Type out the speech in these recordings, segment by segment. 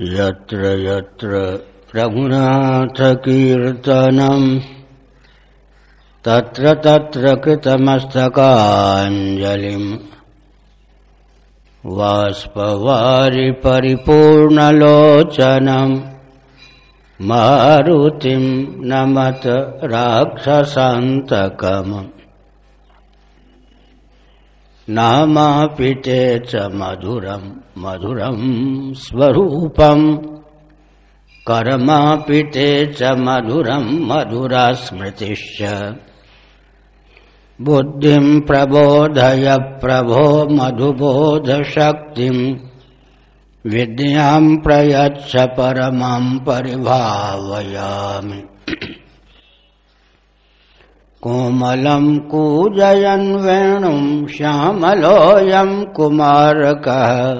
यत्र यत्र रघुनाथकीर्तनम् तत्र तत्र कृतमस्तकाञ्जलिम् वाष्पवारि परिपूर्णलोचनम् मारुतिम् नमत राक्षसान्तकम् नाम पिते च मधुरं मधुरं स्वरूपम्। कर्म पिते च मधुरं मधुरा स्मृतिश्च बुद्धिं प्रबोधय प्रभो मधुबोधशक्तिं। विद्यां प्रयच्छ परमां परिभावयामि। कोमलम् कूजयन् वेणुं श्यामलोऽयं कुमारकः।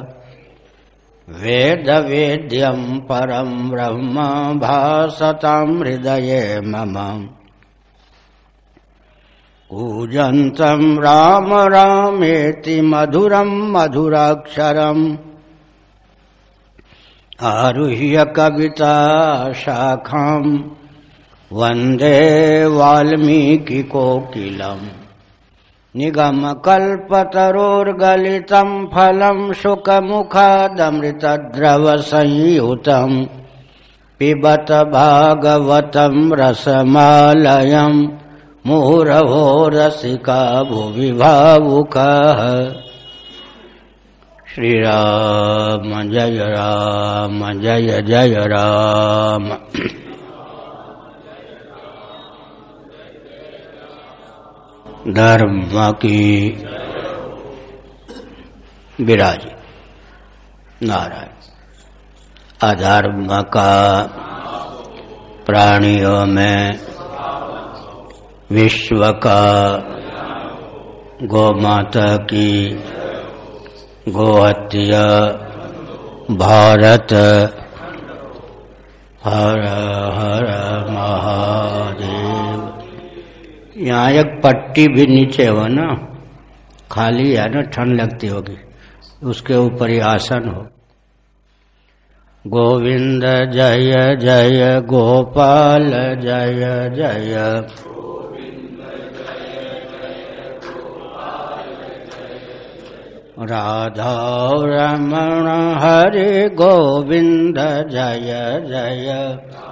वेदवेद्यं परं ब्रह्म भासतां हृदये मम। कूजन्तं राम रामेति मधुरम् मधुराक्षरम् आरुह्य कविता शाखाम् वन्दे वाल्मीकिकोकिलम्। निगमकल्पतरोर्गलितम् फलम् शुकमुखादमृतद्रवसंयुतम्। पिबत भागवतम् रसमालयम्। मुहुरभो रसिका भुवि भावुकः श्रीराम जय राम जय जय राम धर्म की विराज नारायण। अधर्म का प्राणियों में विश्व का गौ माता की गोहत्या भारत। हर हर यहाँ एक पट्टी भी नीचे हो ना, खाली है ना, ठंड लगती होगी, उसके ऊपर ही आसन हो। गोविंद जय जय गोपाल जय जय। राधा रमण हरे गोविंद जय जय।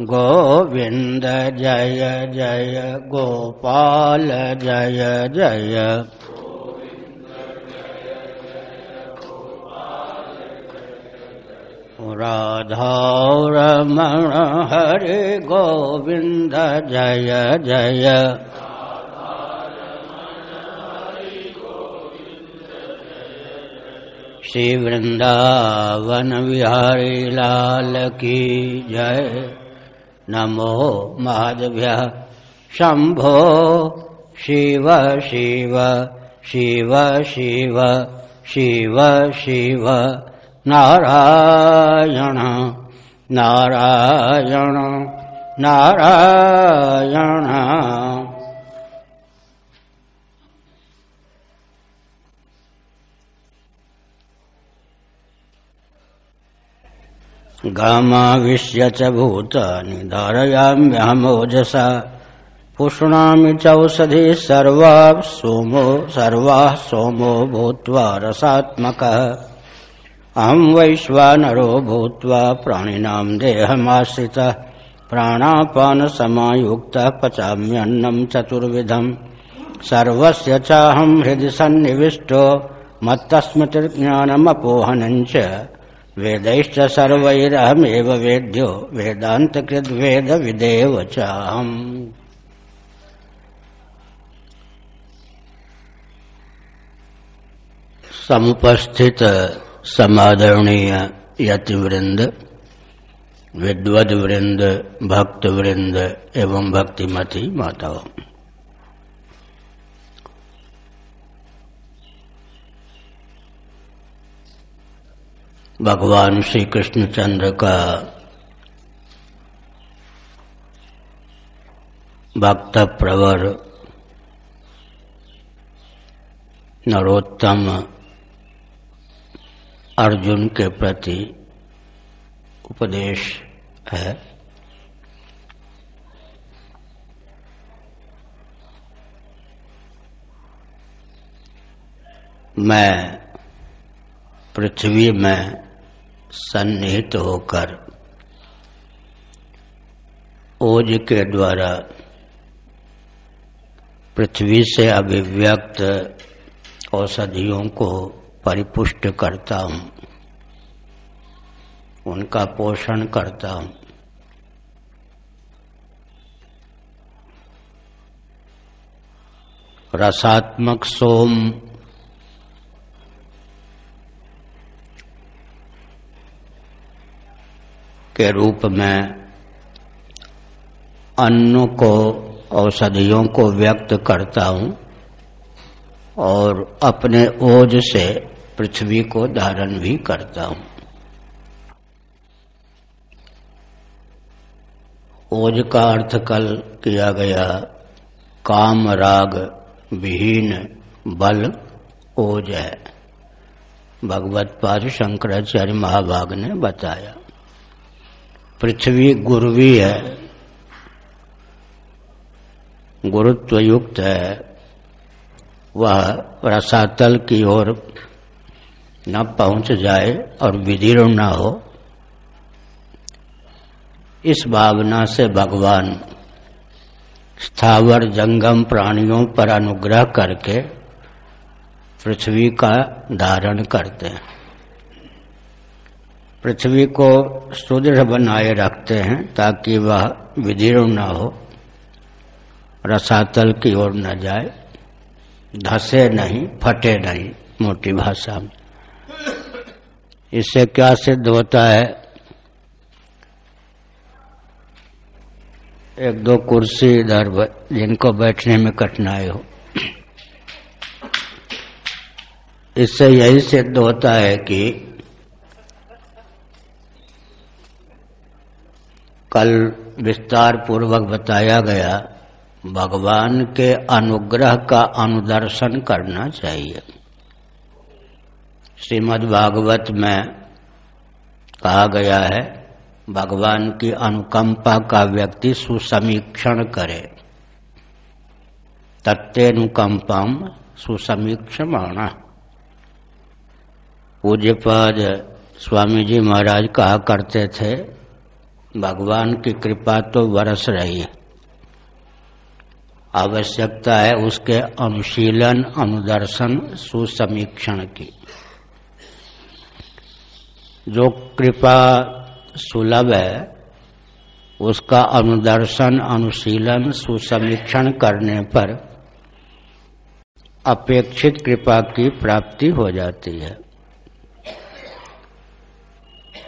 गोविंद जय जय गोपाल जय जय राधारमण हरे गोविंद जय जय श्री वृंदावन बिहारी लाल की जय। नमो महादेव्य। शंभो। शिव शिव। शिव शिव। शिव शिव। नारायण। नारायण। नारायण। गामाविश्य च भूतानि धारयाम्यहमोजसा। पुष्णामि चौषधि सर्वा सोमो सर्वाः सोमो भूत्वा रसात्मकः। अहं वैश्वानरो भूत्वा प्राणिनां देहमाश्रितः। प्राणापानसमायुक्तः पचाम्यन्नं चतुर्विधम् सर्वस्य चाहं हृदि सन्निविष्टो। मत्तस्मृतिर्ज्ञानमपोहनं च वेदैश्च सर्वैरहमेव वेद्यो वेदान्तकृद्वेदविदेव चाहम् समुपस्थित समादरणीय यतिवृंद विद्वद वृंद भक्त वृंद एवं भक्तिमती माताओं। भगवान श्री कृष्णचंद्र का भक्त प्रवर नरोत्तम अर्जुन के प्रति उपदेश है। मैं पृथ्वी में सन्निहित होकर ओज के द्वारा पृथ्वी से अभिव्यक्त औषधियों को परिपुष्ट करता हूँ। उनका पोषण करता हूँ। रसात्मक सोम के रूप में अन्न को, औषधियों को व्यक्त करता हूँ और अपने ओज से पृथ्वी को धारण भी करता हूँ। ओज का अर्थ कल किया गया काम राग विहीन बल ओज है। भगवत पाद शंकराचार्य महाभाग ने बताया। पृथ्वी गुरुवी है। गुरुत्व युक्त है। वह रसातल की ओर न पहुँच जाए और विदीर्ण न हो। इस भावना से भगवान स्थावर जंगम प्राणियों पर अनुग्रह करके पृथ्वी का धारण करते हैं। पृथ्वी को सुदृढ़ बनाए रखते हैं ताकि वह विदीर्ण न हो, रसातल की ओर न जाए, धसे नहीं, फटे नहीं मोटी भाषा में। इससे क्या सिद्ध होता है? एक दो कुर्सी इधर जिनको बैठने में कठिनाई हो। इससे यही सिद्ध होता है कि कल विस्तार पूर्वक बताया गया, भगवान के अनुग्रह का अनुदर्शन करना चाहिए। श्रीमद् भागवत में कहा गया है, भगवान की अनुकंपा का व्यक्ति सुसमीक्षण करे। तत्नुकंपम सुसमीक्षमाणा। पूज्यपाद स्वामी जी महाराज कहा करते थे भगवान की कृपा तो बरस रही है। आवश्यकता है उसके अनुशीलन, अनुदर्शन, सुसमीक्षण की। जो कृपा सुलभ है, उसका अनुदर्शन, अनुशीलन, सुसमीक्षण करने पर अपेक्षित कृपा की प्राप्ति हो जाती है।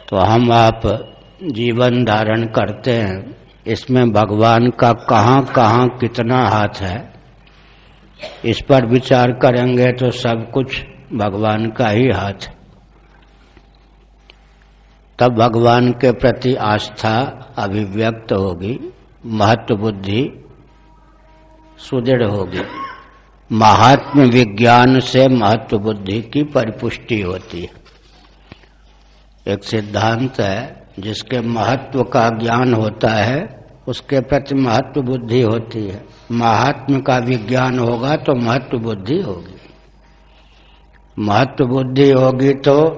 तो हम आप जीवन धारण करते हैं। इसमें भगवान का कहाँ कहाँ कितना हाथ है। इस पर विचार करेंगे तो सब कुछ भगवान का ही हाथ तब भगवान के प्रति आस्था अभिव्यक्त होगी, महत्व बुद्धि सुदृढ़ होगी। महात्म विज्ञान से महत्व बुद्धि की परिपुष्टि होती है। एक सिद्धांत है जिसके महत्व का ज्ञान होता है, उसके प्रति महत्व बुद्धि होती है। महात्म का विज्ञान होगा तो महत्व बुद्धि होगी। महत्व बुद्धि होगी तो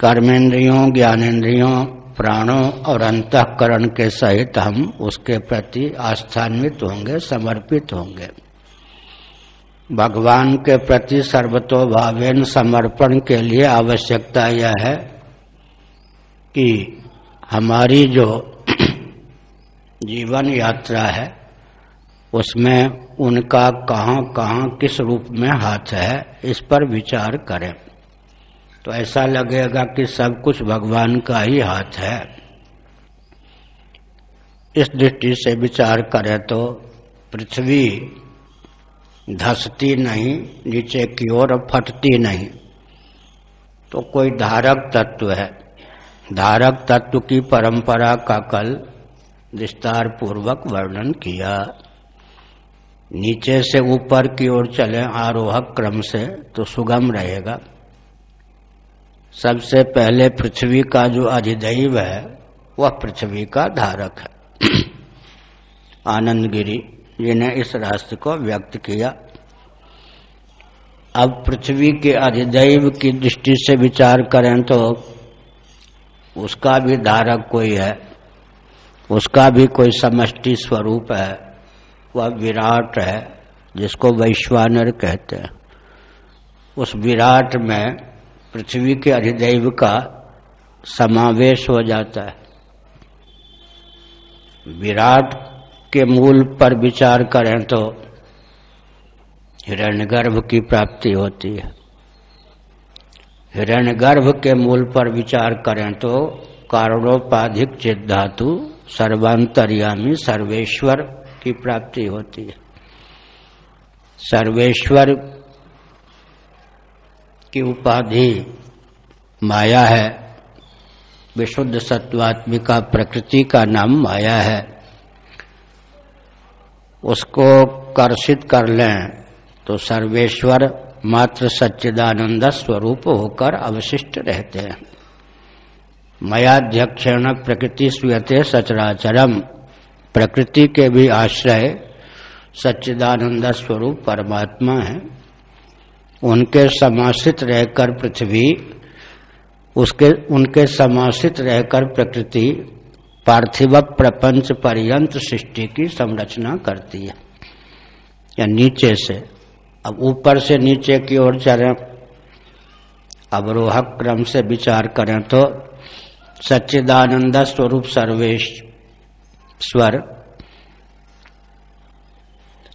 कर्मेंद्रियों ज्ञानेन्द्रियों प्राणों और अंतकरण के सहित हम उसके प्रति आस्थान्वित होंगे, समर्पित होंगे। भगवान के प्रति सर्वतोभावेन समर्पण के लिए आवश्यकता यह है कि हमारी जो जीवन यात्रा है, उसमें उनका कहाँ कहाँ किस रूप में हाथ है, इस पर विचार करें। तो ऐसा लगेगा कि सब कुछ भगवान का ही हाथ है। इस दृष्टि से विचार करें तो पृथ्वी धसती नहीं, नीचे की ओर फटती नहीं। तो कोई धारक तत्व है। धारक तत्व की परंपरा का कल विस्तार पूर्वक वर्णन किया। नीचे से ऊपर की ओर चले आरोहक क्रम से तो सुगम रहेगा। सबसे पहले पृथ्वी का जो अधिदैव है, वह पृथ्वी का धारक है। आनंद गिरी जिन्हें इस राष्ट्र को व्यक्त किया। अब पृथ्वी के अधिदैव की दृष्टि से विचार करें तो उसका भी धारक कोई है, उसका भी कोई समष्टि स्वरूप है, वह विराट है, जिसको वैश्वानर कहते हैं। उस विराट में पृथ्वी के अधिदेव का समावेश हो जाता है। विराट के मूल पर विचार करें तो हिरण्यगर्भ की प्राप्ति होती है। हिरण्यगर्भ के मूल पर विचार करें तो कारणोपाधिक चित धातु सर्वांतर्यामी सर्वेश्वर की प्राप्ति होती है। सर्वेश्वर की उपाधि माया है, विशुद्ध सत्वात्मिका प्रकृति का नाम माया है। उसको कर्षित कर लें तो सर्वेश्वर मात्र सच्चिदानंद स्वरूप होकर अवशिष्ट रहते हैं। मयाध्यक्षण प्रकृति स्वीयते सचराचरम। प्रकृति के भी आश्रय सच्चिदानंद स्वरूप परमात्मा है। उनके समाश्रित रहकर पृथ्वी, उसके, उनके समाश्रित रहकर प्रकृति पार्थिव प्रपंच पर्यंत सृष्टि की संरचना करती है। या नीचे से अब ऊपर से नीचे की ओर चलें अवरोहक क्रम से विचार करें तो सच्चिदानंद स्वरूप सर्वेश स्वर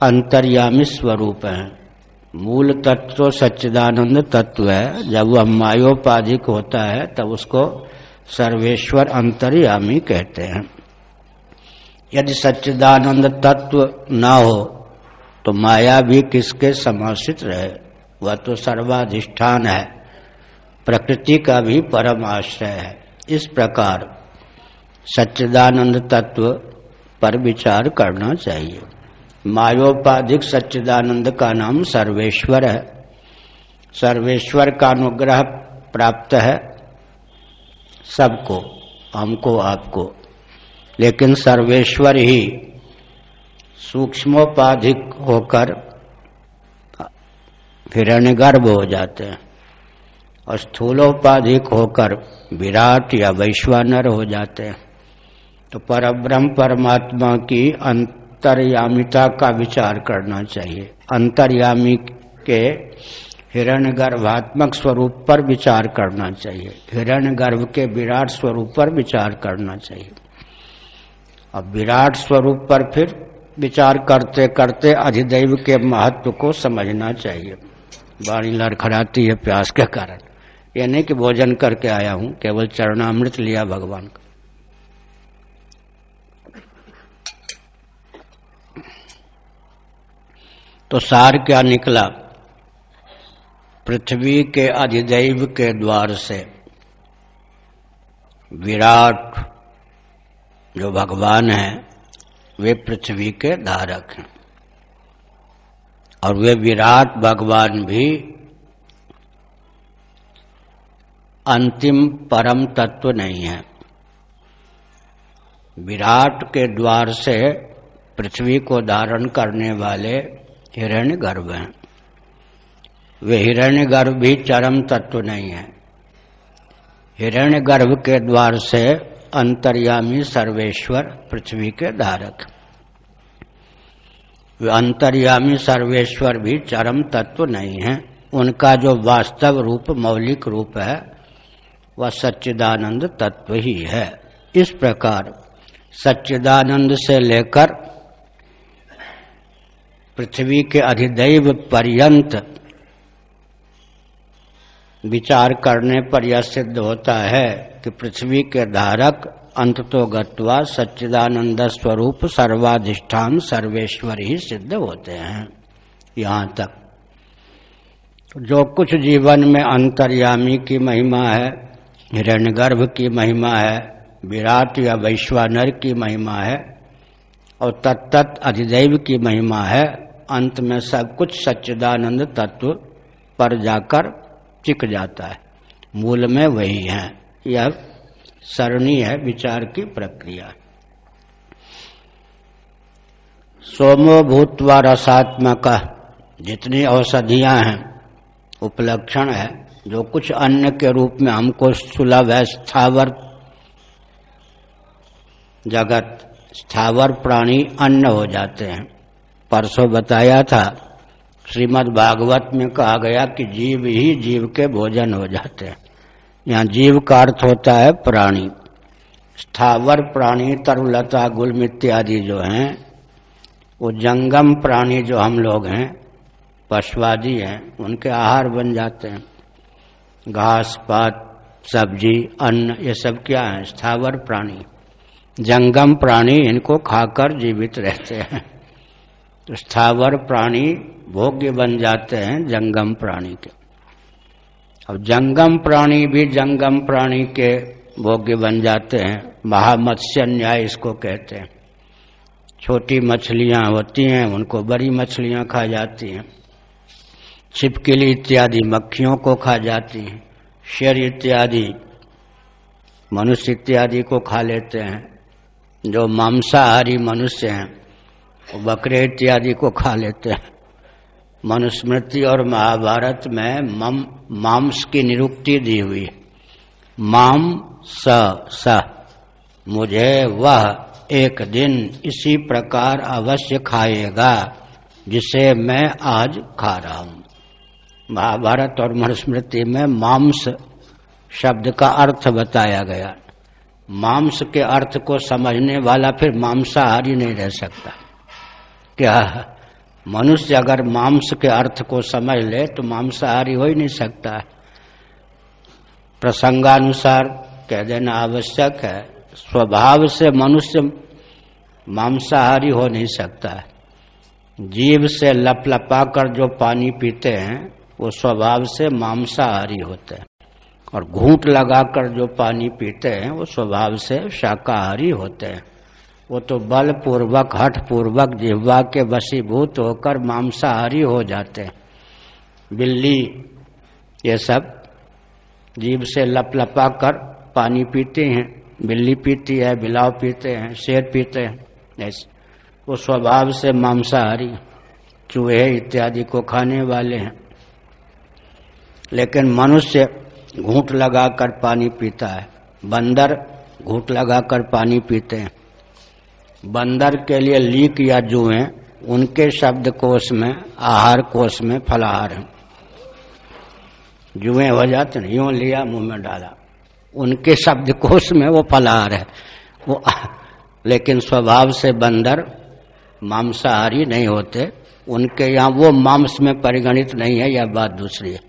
अंतर्यामी स्वरूप है। मूल तत्व सच्चिदानंद तत्व है। जब वह मायोपाधिक होता है, तब उसको सर्वेश्वर अंतर्यामी कहते हैं। यदि सच्चिदानंद तत्व न हो तो माया भी किसके समाश्रित रहे? वह तो सर्वाधिष्ठान है। प्रकृति का भी परम आश्रय है। इस प्रकार सच्चिदानंद तत्व पर विचार करना चाहिए। मायोपाधिक सच्चिदानंद का नाम सर्वेश्वर है। सर्वेश्वर का अनुग्रह प्राप्त है सबको, हमको, आपको। लेकिन सर्वेश्वर ही सूक्ष्मोपाधिक होकर हिरण्य गर्भ हो जाते हैं और स्थूलोपाधिक होकर विराट या वैश्वानर हो जाते हैं। तो परब्रह्म परमात्मा की अंतर्यामिता का विचार करना चाहिए। अंतर्यामी के हिरण गर्भात्मक स्वरूप पर विचार करना चाहिए। हिरण गर्भ के विराट स्वरूप पर विचार करना चाहिए। अब विराट स्वरूप पर फिर विचार करते करते अधिदैव के महत्व को समझना चाहिए। वाणी लड़खड़ाती है प्यास के कारण। यह नहीं कि भोजन करके आया हूँ, केवल चरणामृत लिया भगवान का। तो सार क्या निकला? पृथ्वी के अधिदैव के द्वार से। विराट जो भगवान है वे पृथ्वी के धारक हैं। और वे विराट भगवान भी अंतिम परम तत्व नहीं है। विराट के द्वार से पृथ्वी को धारण करने वाले हिरण्य गर्भ हैं। वे हिरण्य गर्भ भी चरम तत्व नहीं है। हिरण्य गर्भ के द्वार से अंतर्यामी सर्वेश्वर पृथ्वी के धारक। अंतर्यामी सर्वेश्वर भी चरम तत्व नहीं है। उनका जो वास्तव रूप, मौलिक रूप है, वह सच्चिदानंद तत्व ही है। इस प्रकार सच्चिदानंद से लेकर पृथ्वी के अधिदैव पर्यंत विचार करने पर यह सिद्ध होता है कि पृथ्वी के धारक अंत तो गत्वा सच्चिदानंद स्वरूप सर्वाधिष्ठान सर्वेश्वर ही सिद्ध होते हैं। यहाँ तक। जो कुछ जीवन में अंतर्यामी की महिमा है हिरण्यगर्भ की महिमा है, विराट या वैश्वानर की महिमा है, और तत्त अधिदैव की महिमा है, अंत में सब कुछ सच्चिदानंद तत्व पर जाकर चिक जाता है। मूल में वही है। यह सरणी है, विचार की प्रक्रिया। सोमो भूतवा रसात्मक। जितनी औषधियाँ हैं, उपलक्षण है। जो कुछ अन्न के रूप में हमको सुलभ है, स्थावर जगत, स्थावर प्राणी अन्न हो जाते हैं। परसों बताया था श्रीमद् भागवत में कहा गया कि जीव ही जीव के भोजन हो जाते हैं। यहाँ जीव का अर्थ होता है प्राणी। स्थावर प्राणी, तरुलता गुलम इत्यादि जो हैं, वो जंगम प्राणी जो हम लोग हैं, पशुवादी हैं, उनके आहार बन जाते हैं। घास, पात, सब्ज़ी, अन्न, ये सब क्या है? स्थावर प्राणी। जंगम प्राणी इनको खाकर जीवित रहते हैं। तो स्थावर प्राणी भोग्य बन जाते हैं जंगम प्राणी के। अब जंगम प्राणी भी जंगम प्राणी के भोग्य बन जाते हैं। महामत्स्य न्याय इसको कहते हैं। छोटी मछलियाँ होती हैं, उनको बड़ी मछलियाँ खा जाती हैं। छिपकली इत्यादि मक्खियों को खा जाती हैं। शेर इत्यादि, मनुष्य इत्यादि को खा लेते हैं। जो मांसाहारी मनुष्य हैं वो बकरे इत्यादि को खा लेते हैं। मनुस्मृति और महाभारत में मम, मांस की निरुक्ति दी हुई माम स स। मुझे वह एक दिन इसी प्रकार अवश्य खाएगा, जिसे मैं आज खा रहा हूँ। महाभारत और मनुस्मृति में मांस शब्द का अर्थ बताया गया। मांस के अर्थ को समझने वाला फिर मांसाहारी नहीं रह सकता। क्या मनुष्य अगर मांस के अर्थ को समझ ले तो मांसाहारी हो ही नहीं सकता। प्रसंगानुसार कह देना आवश्यक है, स्वभाव से मनुष्य मांसाहारी हो नहीं सकता। जीव से लपलपा कर जो पानी पीते हैं, वो स्वभाव से मांसाहारी होते हैं। और घूट लगाकर जो पानी पीते हैं, वो स्वभाव से शाकाहारी होते हैं। वो तो बल पूर्वक हठ पूर्वक जिह्वा के वशीभूत होकर मांसाहारी हो जाते हैं। बिल्ली, ये सब जीव से लपलपा कर पानी पीते हैं। बिल्ली पीती है, बिलाव पीते हैं, शेर पीते हैं। ऐसे, वो स्वभाव से मांसाहारी, चूहे इत्यादि को खाने वाले हैं। लेकिन मनुष्य घूट लगाकर पानी पीता है। बंदर घूट लगाकर पानी पीते हैं। बंदर के लिए लीक या जुए उनके शब्द कोश में, आहार कोश में फलाहार है। जुए हो जाते ना यूँ लिया मुँह में डाला। उनके शब्द कोश में वो फलाहार है। वो लेकिन स्वभाव से बंदर मांसाहारी नहीं होते। उनके यहाँ वो मांस में परिगणित नहीं है, यह बात दूसरी है।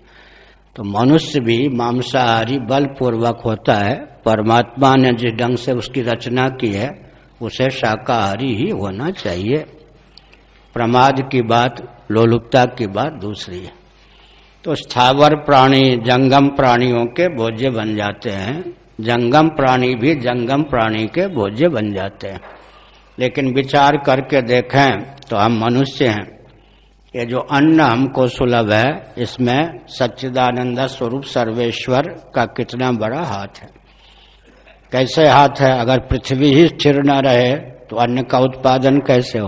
तो मनुष्य भी मांसाहारी बलपूर्वक होता है। परमात्मा ने जिस ढंग से उसकी रचना की है उसे शाकाहारी ही होना चाहिए। प्रमाद की बात, लोलुपता की बात दूसरी है। तो स्थावर प्राणी जंगम प्राणियों के भोज्य बन जाते हैं। जंगम प्राणी भी जंगम प्राणी के भोज्य बन जाते हैं। लेकिन विचार करके देखें तो हम मनुष्य हैं। ये जो अन्न हमको सुलभ है, इसमें सच्चिदानंद स्वरूप सर्वेश्वर का कितना बड़ा हाथ है। कैसे हाथ है? अगर पृथ्वी ही स्थिर न रहे तो अन्न का उत्पादन कैसे हो?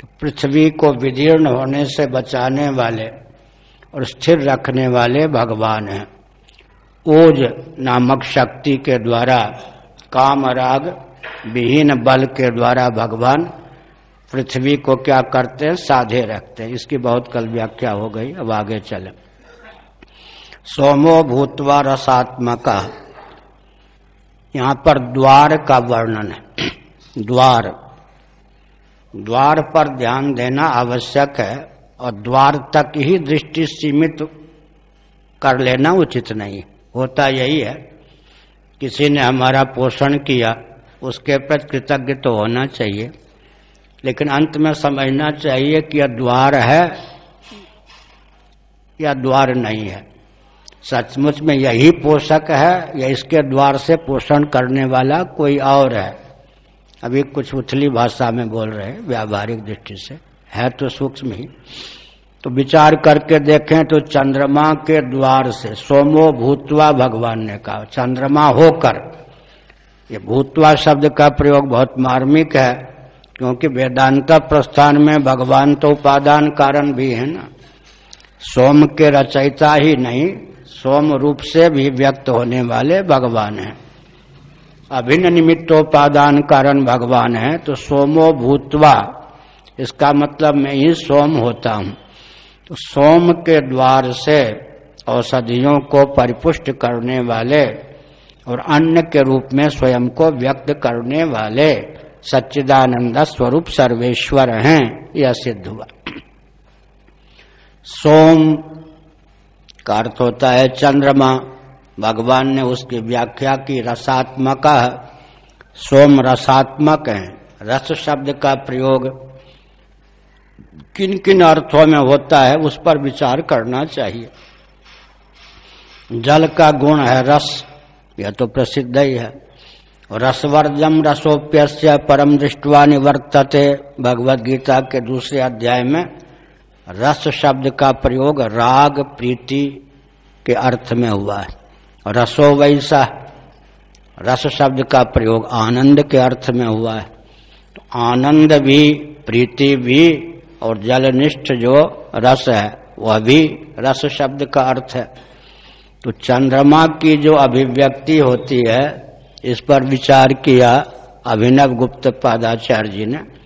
तो पृथ्वी को विदीर्ण होने से बचाने वाले और स्थिर रखने वाले भगवान हैं। ओज नामक शक्ति के द्वारा काम राग विहीन बल के द्वारा भगवान पृथ्वी को क्या करते हैं? साधे रखते हैं। इसकी बहुत कल व्याख्या हो गई। अब आगे चले। सोमो भूतवा रसात्मका। यहाँ पर द्वार का वर्णन है। द्वार। द्वार पर ध्यान देना आवश्यक है और द्वार तक ही दृष्टि सीमित कर लेना उचित नहीं। होता यही है, किसी ने हमारा पोषण किया, उसके प्रति कृतज्ञ तो होना चाहिए। लेकिन अंत में समझना चाहिए कि यह द्वार है या द्वार नहीं है। सचमुच में यही पोषक है, या इसके द्वार से पोषण करने वाला कोई और है? अभी कुछ उथली भाषा में बोल रहे हैं, व्यावहारिक दृष्टि से। है तो सूक्ष्म ही। तो विचार करके देखें तो चंद्रमा के द्वार से, सोमो भूतवा भगवान ने कहा, चंद्रमा होकर। ये भूतवा शब्द का प्रयोग बहुत मार्मिक है, क्योंकि वेदांत प्रस्थान में भगवान तो उपादान कारण भी है ना। सोम के रचयिता ही नहीं सोम रूप से भी व्यक्त होने वाले भगवान हैं। अभिन्न निमित्तोपादान कारण भगवान है तो सोमो भूतवा, इसका मतलब मैं ही सोम होता हूँ। तो सोम के द्वार से औषधियों को परिपुष्ट करने वाले और अन्न के रूप में स्वयं को व्यक्त करने वाले सच्चिदानंद स्वरूप सर्वेश्वर हैं, यह सिद्ध हुआ। सोम का अर्थ होता है चंद्रमा। भगवान ने उसकी व्याख्या की, रसात्मक, सोम रसात्मक है। रस शब्द का प्रयोग किन किन अर्थों में होता है, उस पर विचार करना चाहिए। जल का गुण है रस, यह तो प्रसिद्ध ही है। रसवर्जम रसोप्य परम दृष्टवा निवर्तते भगवद गीता के दूसरे अध्याय में रस शब्द का प्रयोग राग, प्रीति के अर्थ में हुआ है। रसो वैसा, रस शब्द का प्रयोग आनंद के अर्थ में हुआ है। तो आनंद भी, प्रीति भी और जलनिष्ठ जो रस है, वह भी रस शब्द का अर्थ है। तो चंद्रमा की जो अभिव्यक्ति होती है, इस पर विचार किया अभिनव गुप्त पादाचार्य जी ने।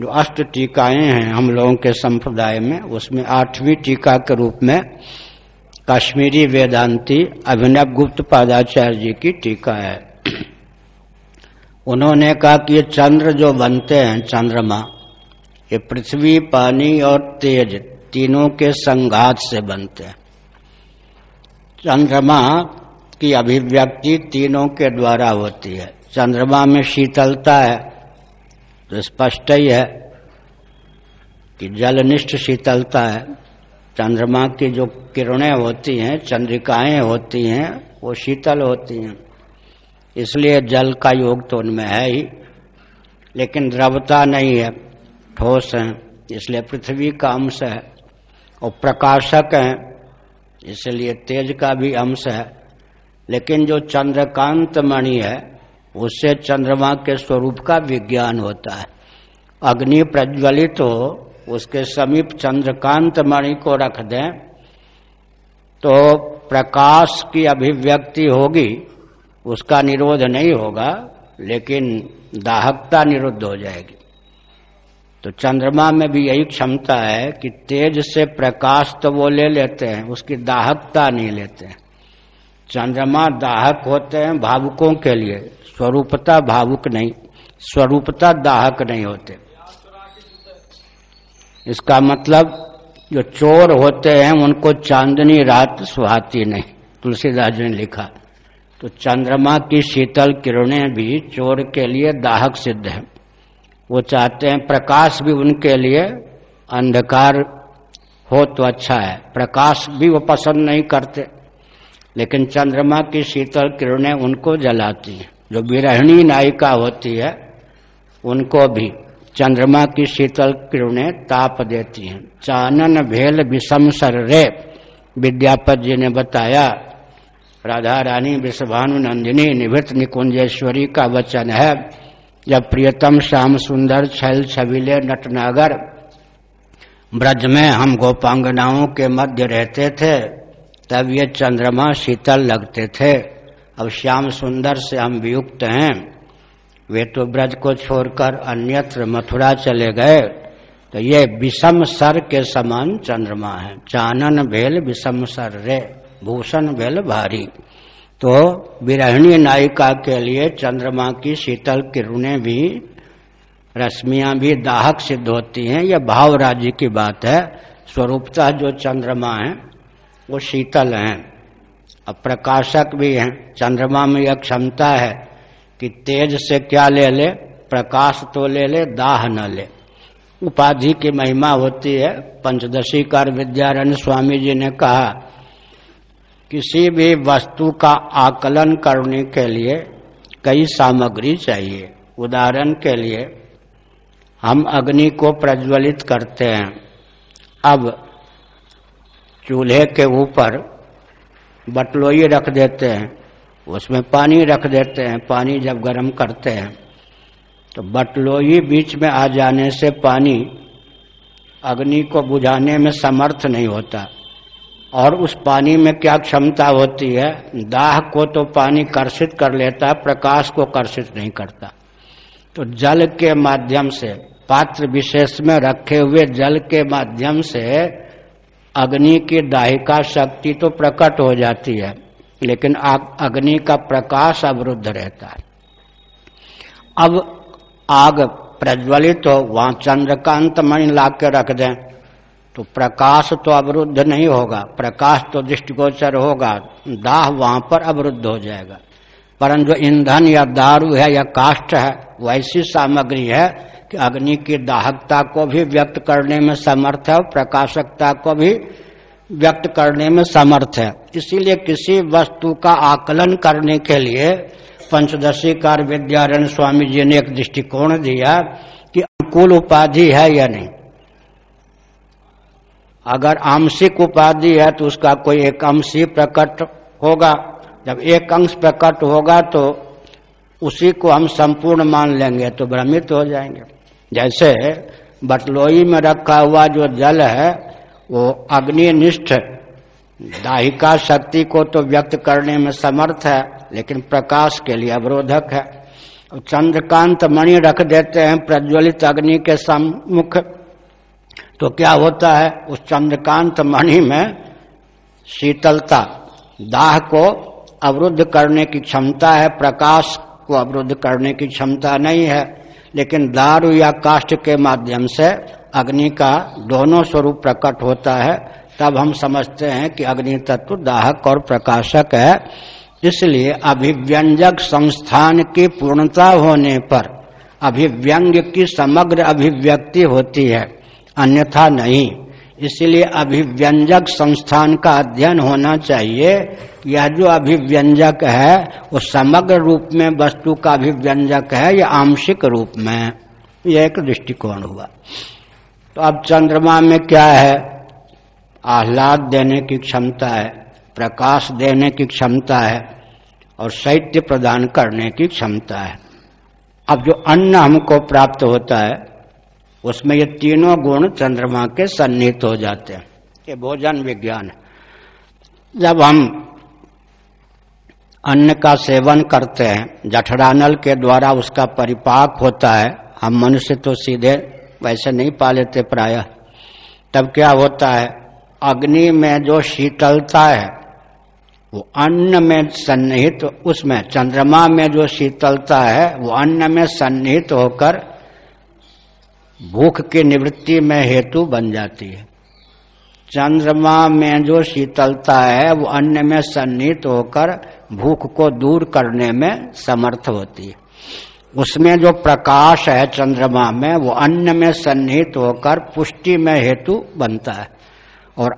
जो अष्ट टीकाएँ हैं हम लोगों के संप्रदाय में, उसमें आठवीं टीका के रूप में कश्मीरी वेदांती अभिनव गुप्त पादाचार्य जी की टीका है। उन्होंने कहा कि ये चंद्र जो बनते हैं, चंद्रमा, ये पृथ्वी, पानी और तेज तीनों के संघात से बनते हैं। चंद्रमा की अभिव्यक्ति तीनों के द्वारा होती है। चंद्रमा में शीतलता है तो स्पष्ट ही है कि जलनिष्ठ शीतलता है। चंद्रमा की जो किरणें होती हैं, चंद्रिकाएँ होती हैं, वो शीतल होती हैं। इसलिए जल का योग तो उनमें है ही, लेकिन द्रवता नहीं है, ठोस है, इसलिए पृथ्वी का अंश है। और प्रकाशक है, इसलिए तेज का भी अंश है। लेकिन जो चंद्रकांत मणि है उससे चंद्रमा के स्वरूप का विज्ञान होता है। अग्नि प्रज्वलित हो, उसके समीप चंद्रकांत मणि को रख दें तो प्रकाश की अभिव्यक्ति होगी। उसका निरोध नहीं होगा, लेकिन दाहकता निरुद्ध हो जाएगी। तो चंद्रमा में भी यही क्षमता है कि तेज से प्रकाश तो वो ले लेते हैं, उसकी दाहकता नहीं लेते हैं। चंद्रमा दाहक होते हैं भावुकों के लिए। स्वरूपता भावुक नहीं, स्वरूपता दाहक नहीं होते। इसका मतलब जो चोर होते हैं, उनको चांदनी रात सुहाती नहीं। तुलसीदास जी ने लिखा तो चंद्रमा की शीतल किरणें भी चोर के लिए दाहक सिद्ध है। वो चाहते हैं प्रकाश भी उनके लिए अंधकार हो तो अच्छा है। प्रकाश भी वो पसंद नहीं करते। लेकिन चंद्रमा की शीतल किरणें उनको जलाती हैं। जो विरहणी नायिका होती है, उनको भी चंद्रमा की शीतल किरणें ताप देती हैं। चानन भेल विषम सर रे विद्यापत जी ने बताया, राधा रानी विश्वभानु नंदिनी निवृत्त निकुंजेश्वरी का वचन है, जब प्रियतम श्याम सुंदर छल छविले नटनागर, ब्रज में हम गोपांगनाओं के मध्य रहते थे तब ये चंद्रमा शीतल लगते थे। अब श्याम सुंदर से हम वियुक्त हैं। वे तो ब्रज को छोड़कर अन्यत्र मथुरा चले गए। तो ये विषम सर के समान चंद्रमा है। चानन भेल विषम सर रे, भूषण भेल भारी। तो विरहणी नायिका के लिए चंद्रमा की शीतल किरणें भी, रश्मियाँ भी दाहक सिद्ध होती हैं। यह भाव राज्य की बात है। स्वरूपता जो चंद्रमा है वो शीतल हैं। अब प्रकाशक भी हैं। चंद्रमा में यह क्षमता है कि तेज से क्या ले ले, प्रकाश तो ले ले, दाह न ले। उपाधि की महिमा होती है। पंचदशी कार विद्यारण्य स्वामी जी ने कहा, किसी भी वस्तु का आकलन करने के लिए कई सामग्री चाहिए। उदाहरण के लिए, हम अग्नि को प्रज्वलित करते हैं। अब चूल्हे के ऊपर बटलोई रख देते हैं, उसमें पानी रख देते हैं, पानी जब गर्म करते हैं तो बटलोई बीच में आ जाने से पानी अग्नि को बुझाने में समर्थ नहीं होता। और उस पानी में क्या क्षमता होती है? दाह को तो पानी कर्षित कर लेता है प्रकाश को कर्षित नहीं करता। तो जल के माध्यम से, पात्र विशेष में रखे हुए जल के माध्यम से अग्नि की दाहिका शक्ति तो प्रकट हो जाती है, लेकिन अग्नि का प्रकाश अवरुद्ध रहता है। अब आग प्रज्वलित हो, वहाँ चंद्रकांत मणि ला के रख दें तो प्रकाश तो अवरुद्ध नहीं होगा, प्रकाश तो दृष्टिगोचर होगा, दाह वहाँ पर अवरुद्ध हो जाएगा। परंतु ईंधन या दारू है या काष्ट है, वैसी सामग्री है अग्नि की दाहकता को भी व्यक्त करने में समर्थ है प्रकाशकता को भी व्यक्त करने में समर्थ है। इसीलिए किसी वस्तु का आकलन करने के लिए पंचदशी कार विद्यारण स्वामी जी ने एक दृष्टिकोण दिया कि अनुकूल उपाधि है या नहीं। अगर आंशिक उपाधि है तो उसका कोई एक अंश ही प्रकट होगा। जब एक अंश प्रकट होगा तो उसी को हम संपूर्ण मान लेंगे तो भ्रमित हो जाएँगे। जैसे बटलोई में रखा हुआ जो जल है, वो अग्निनिष्ठ दाहिका शक्ति को तो व्यक्त करने में समर्थ है, लेकिन प्रकाश के लिए अवरोधक है। चंद्रकांत मणि रख देते हैं प्रज्वलित अग्नि के सम्मुख। तो क्या होता है, उस चंद्रकांत मणि में शीतलता, दाह को अवरुद्ध करने की क्षमता है, प्रकाश को अवरुद्ध करने की क्षमता नहीं है। लेकिन दारू या काष्ट के माध्यम से अग्नि का दोनों स्वरूप प्रकट होता है, तब हम समझते हैं कि अग्नि तत्व दाहक और प्रकाशक है। इसलिए अभिव्यंजक संस्थान की पूर्णता होने पर अभिव्यंग की समग्र अभिव्यक्ति होती है, अन्यथा नहीं। इसलिए अभिव्यंजक संस्थान का अध्ययन होना चाहिए यह जो अभिव्यंजक है, वो समग्र रूप में वस्तु का अभिव्यंजक है या आंशिक रूप में? यह एक दृष्टिकोण हुआ। तो अब चंद्रमा में क्या है? आह्लाद देने की क्षमता है, प्रकाश देने की क्षमता है और शैत्य प्रदान करने की क्षमता है। अब जो अन्न हमको प्राप्त होता है उसमें ये तीनों गुण चंद्रमा के सन्निहित हो जाते हैं। ये भोजन विज्ञान जब हम अन्न का सेवन करते हैं जठरानल के द्वारा उसका परिपाक होता है, हम मनुष्य तो सीधे वैसे नहीं पा लेते प्राय। तब क्या होता है? अग्नि में जो शीतलता है, वो अन्न में सन्निहित, उसमें चंद्रमा में जो शीतलता है, वो अन्न में सन्निहित होकर भूख की निवृत्ति में हेतु बन जाती है। चंद्रमा में जो शीतलता है, वो अन्य में सन्निहित होकर भूख को दूर करने में समर्थ होती है। उसमें जो प्रकाश है चंद्रमा में, वो अन्न में सन्निहित होकर पुष्टि में हेतु बनता है। और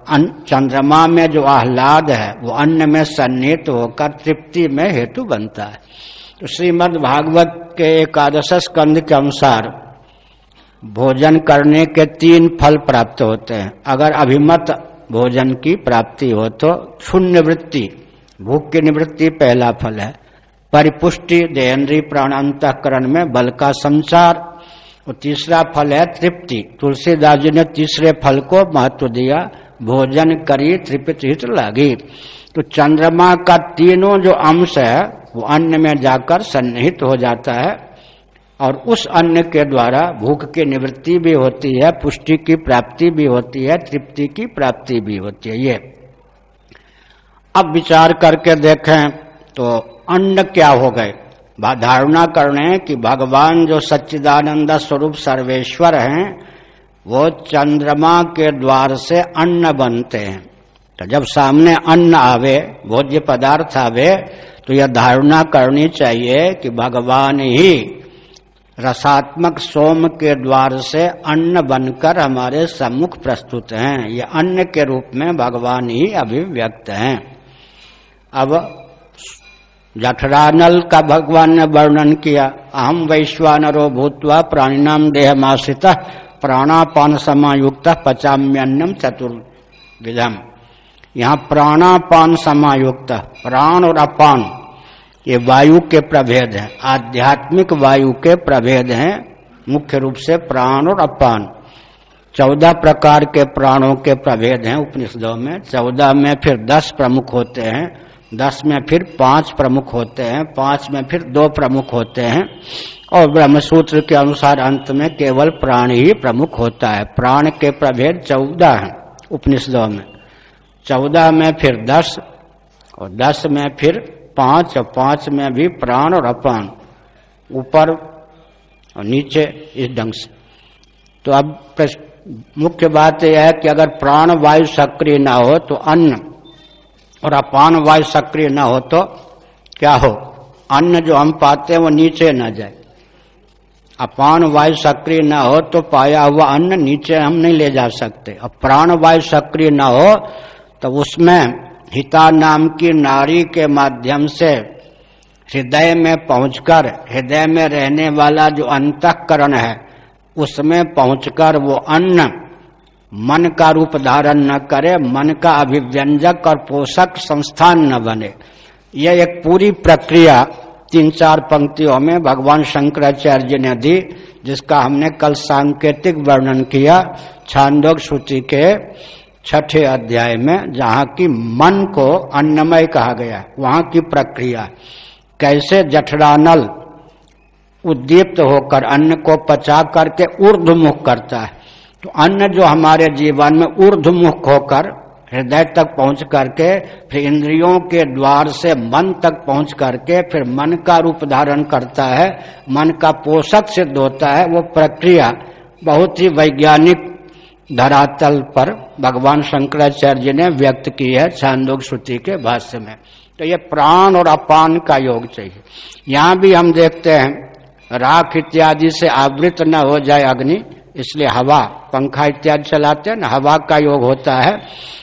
चंद्रमा में जो आह्लाद है, वो अन्न में सन्निहित होकर तृप्ति में हेतु बनता है। तो श्रीमद् भागवत के एकादश स्कंध के अनुसार भोजन करने के तीन फल प्राप्त होते हैं। अगर अभिमत भोजन की प्राप्ति हो तो शून्य वृत्ति भूख की निवृत्ति पहला फल है। परिपुष्टि देहेंद्री प्राणांतकरण में बल का संचार और तीसरा फल है तृप्ति। तुलसीदास जी ने तीसरे फल को महत्व दिया। भोजन करी त्रिपित हित लगी। तो चंद्रमा का तीनों जो अंश है, वो अन्न में जाकर सन्निहित हो जाता है। और उस अन्न के द्वारा भूख की निवृत्ति भी होती है, पुष्टि की प्राप्ति भी होती है, तृप्ति की प्राप्ति भी होती है, ये। अब विचार करके देखें तो अन्न क्या हो गए? धारणा करने कि भगवान जो सच्चिदानंद स्वरूप सर्वेश्वर हैं, वो चंद्रमा के द्वार से अन्न बनते हैं। तो जब सामने अन्न आवे, भोज्य पदार्थ आवे तो यह धारणा करनी चाहिए कि भगवान ही रसात्मक सोम के द्वार से अन्न बनकर हमारे सम्मुख प्रस्तुत हैं। ये अन्न के रूप में भगवान ही अभिव्यक्त हैं। अब जठरानल का भगवान ने वर्णन किया। अहम वैश्वानरो भूतवा प्राणिनाम देह देहमाश्रित प्राणापान समायुक्त पचाम्यन्नम चतुर्विधम। यहाँ प्राणापान समायुक्त, प्राण और अपान। ये वायु के प्रभेद हैं। आध्यात्मिक वायु के प्रभेद हैं, मुख्य रूप से प्राण और अपान। चौदह प्रकार के प्राणों के प्रभेद हैं उपनिषदों में। चौदह में फिर दस प्रमुख होते हैं। दस में फिर पाँच प्रमुख होते हैं। पाँच में फिर दो प्रमुख होते हैं। और ब्रह्मसूत्र के अनुसार अंत में केवल प्राण ही प्रमुख होता है। प्राण के प्रभेद चौदह हैं उपनिषदों में। चौदह में फिर दस और दस में फिर पाँच और पाँच में भी प्राण और अपान, ऊपर और नीचे इस ढंग से। तो अब मुख्य बात यह है कि अगर प्राण वायु सक्रिय ना हो तो अन्न और अपान वायु सक्रिय न हो तो क्या हो? अन्न जो हम पाते हैं, वो नीचे ना जाए। अपान वायु सक्रिय न हो तो पाया हुआ अन्न नीचे हम नहीं ले जा सकते। और प्राण वायु सक्रिय न हो तो उसमें हिता नाम की नारी के माध्यम से हृदय में पहुंचकर, हृदय में रहने वाला जो अंतकरण है, उसमें पहुंचकर वो अन्न मन का रूप धारण न करे, मन का अभिव्यंजक और पोषक संस्थान न बने। यह एक पूरी प्रक्रिया तीन चार पंक्तियों में भगवान शंकराचार्य जी ने दी, जिसका हमने कल सांकेतिक वर्णन किया, छांदोग सूची के छठे अध्याय में, जहाँ की मन को अन्नमय कहा गया, वहाँ की प्रक्रिया। कैसे जठरानल उद्दीप्त होकर अन्न को पचा करके ऊर्धमुख करता है? तो अन्न जो हमारे जीवन में ऊर्धमुख होकर हृदय तक पहुँच करके, फिर इंद्रियों के द्वार से मन तक पहुँच करके, फिर मन का रूप धारण करता है, मन का पोषक सिद्ध होता है, वो प्रक्रिया बहुत ही वैज्ञानिक धरातल पर भगवान शंकराचार्य जी ने व्यक्त की है छांदोग श्रुति के भाष्य में। तो ये प्राण और अपान का योग चाहिए। यहाँ भी हम देखते हैं, राख इत्यादि से आवृत न हो जाए अग्नि, इसलिए हवा, पंखा इत्यादि चलाते हैं ना, हवा का योग होता है।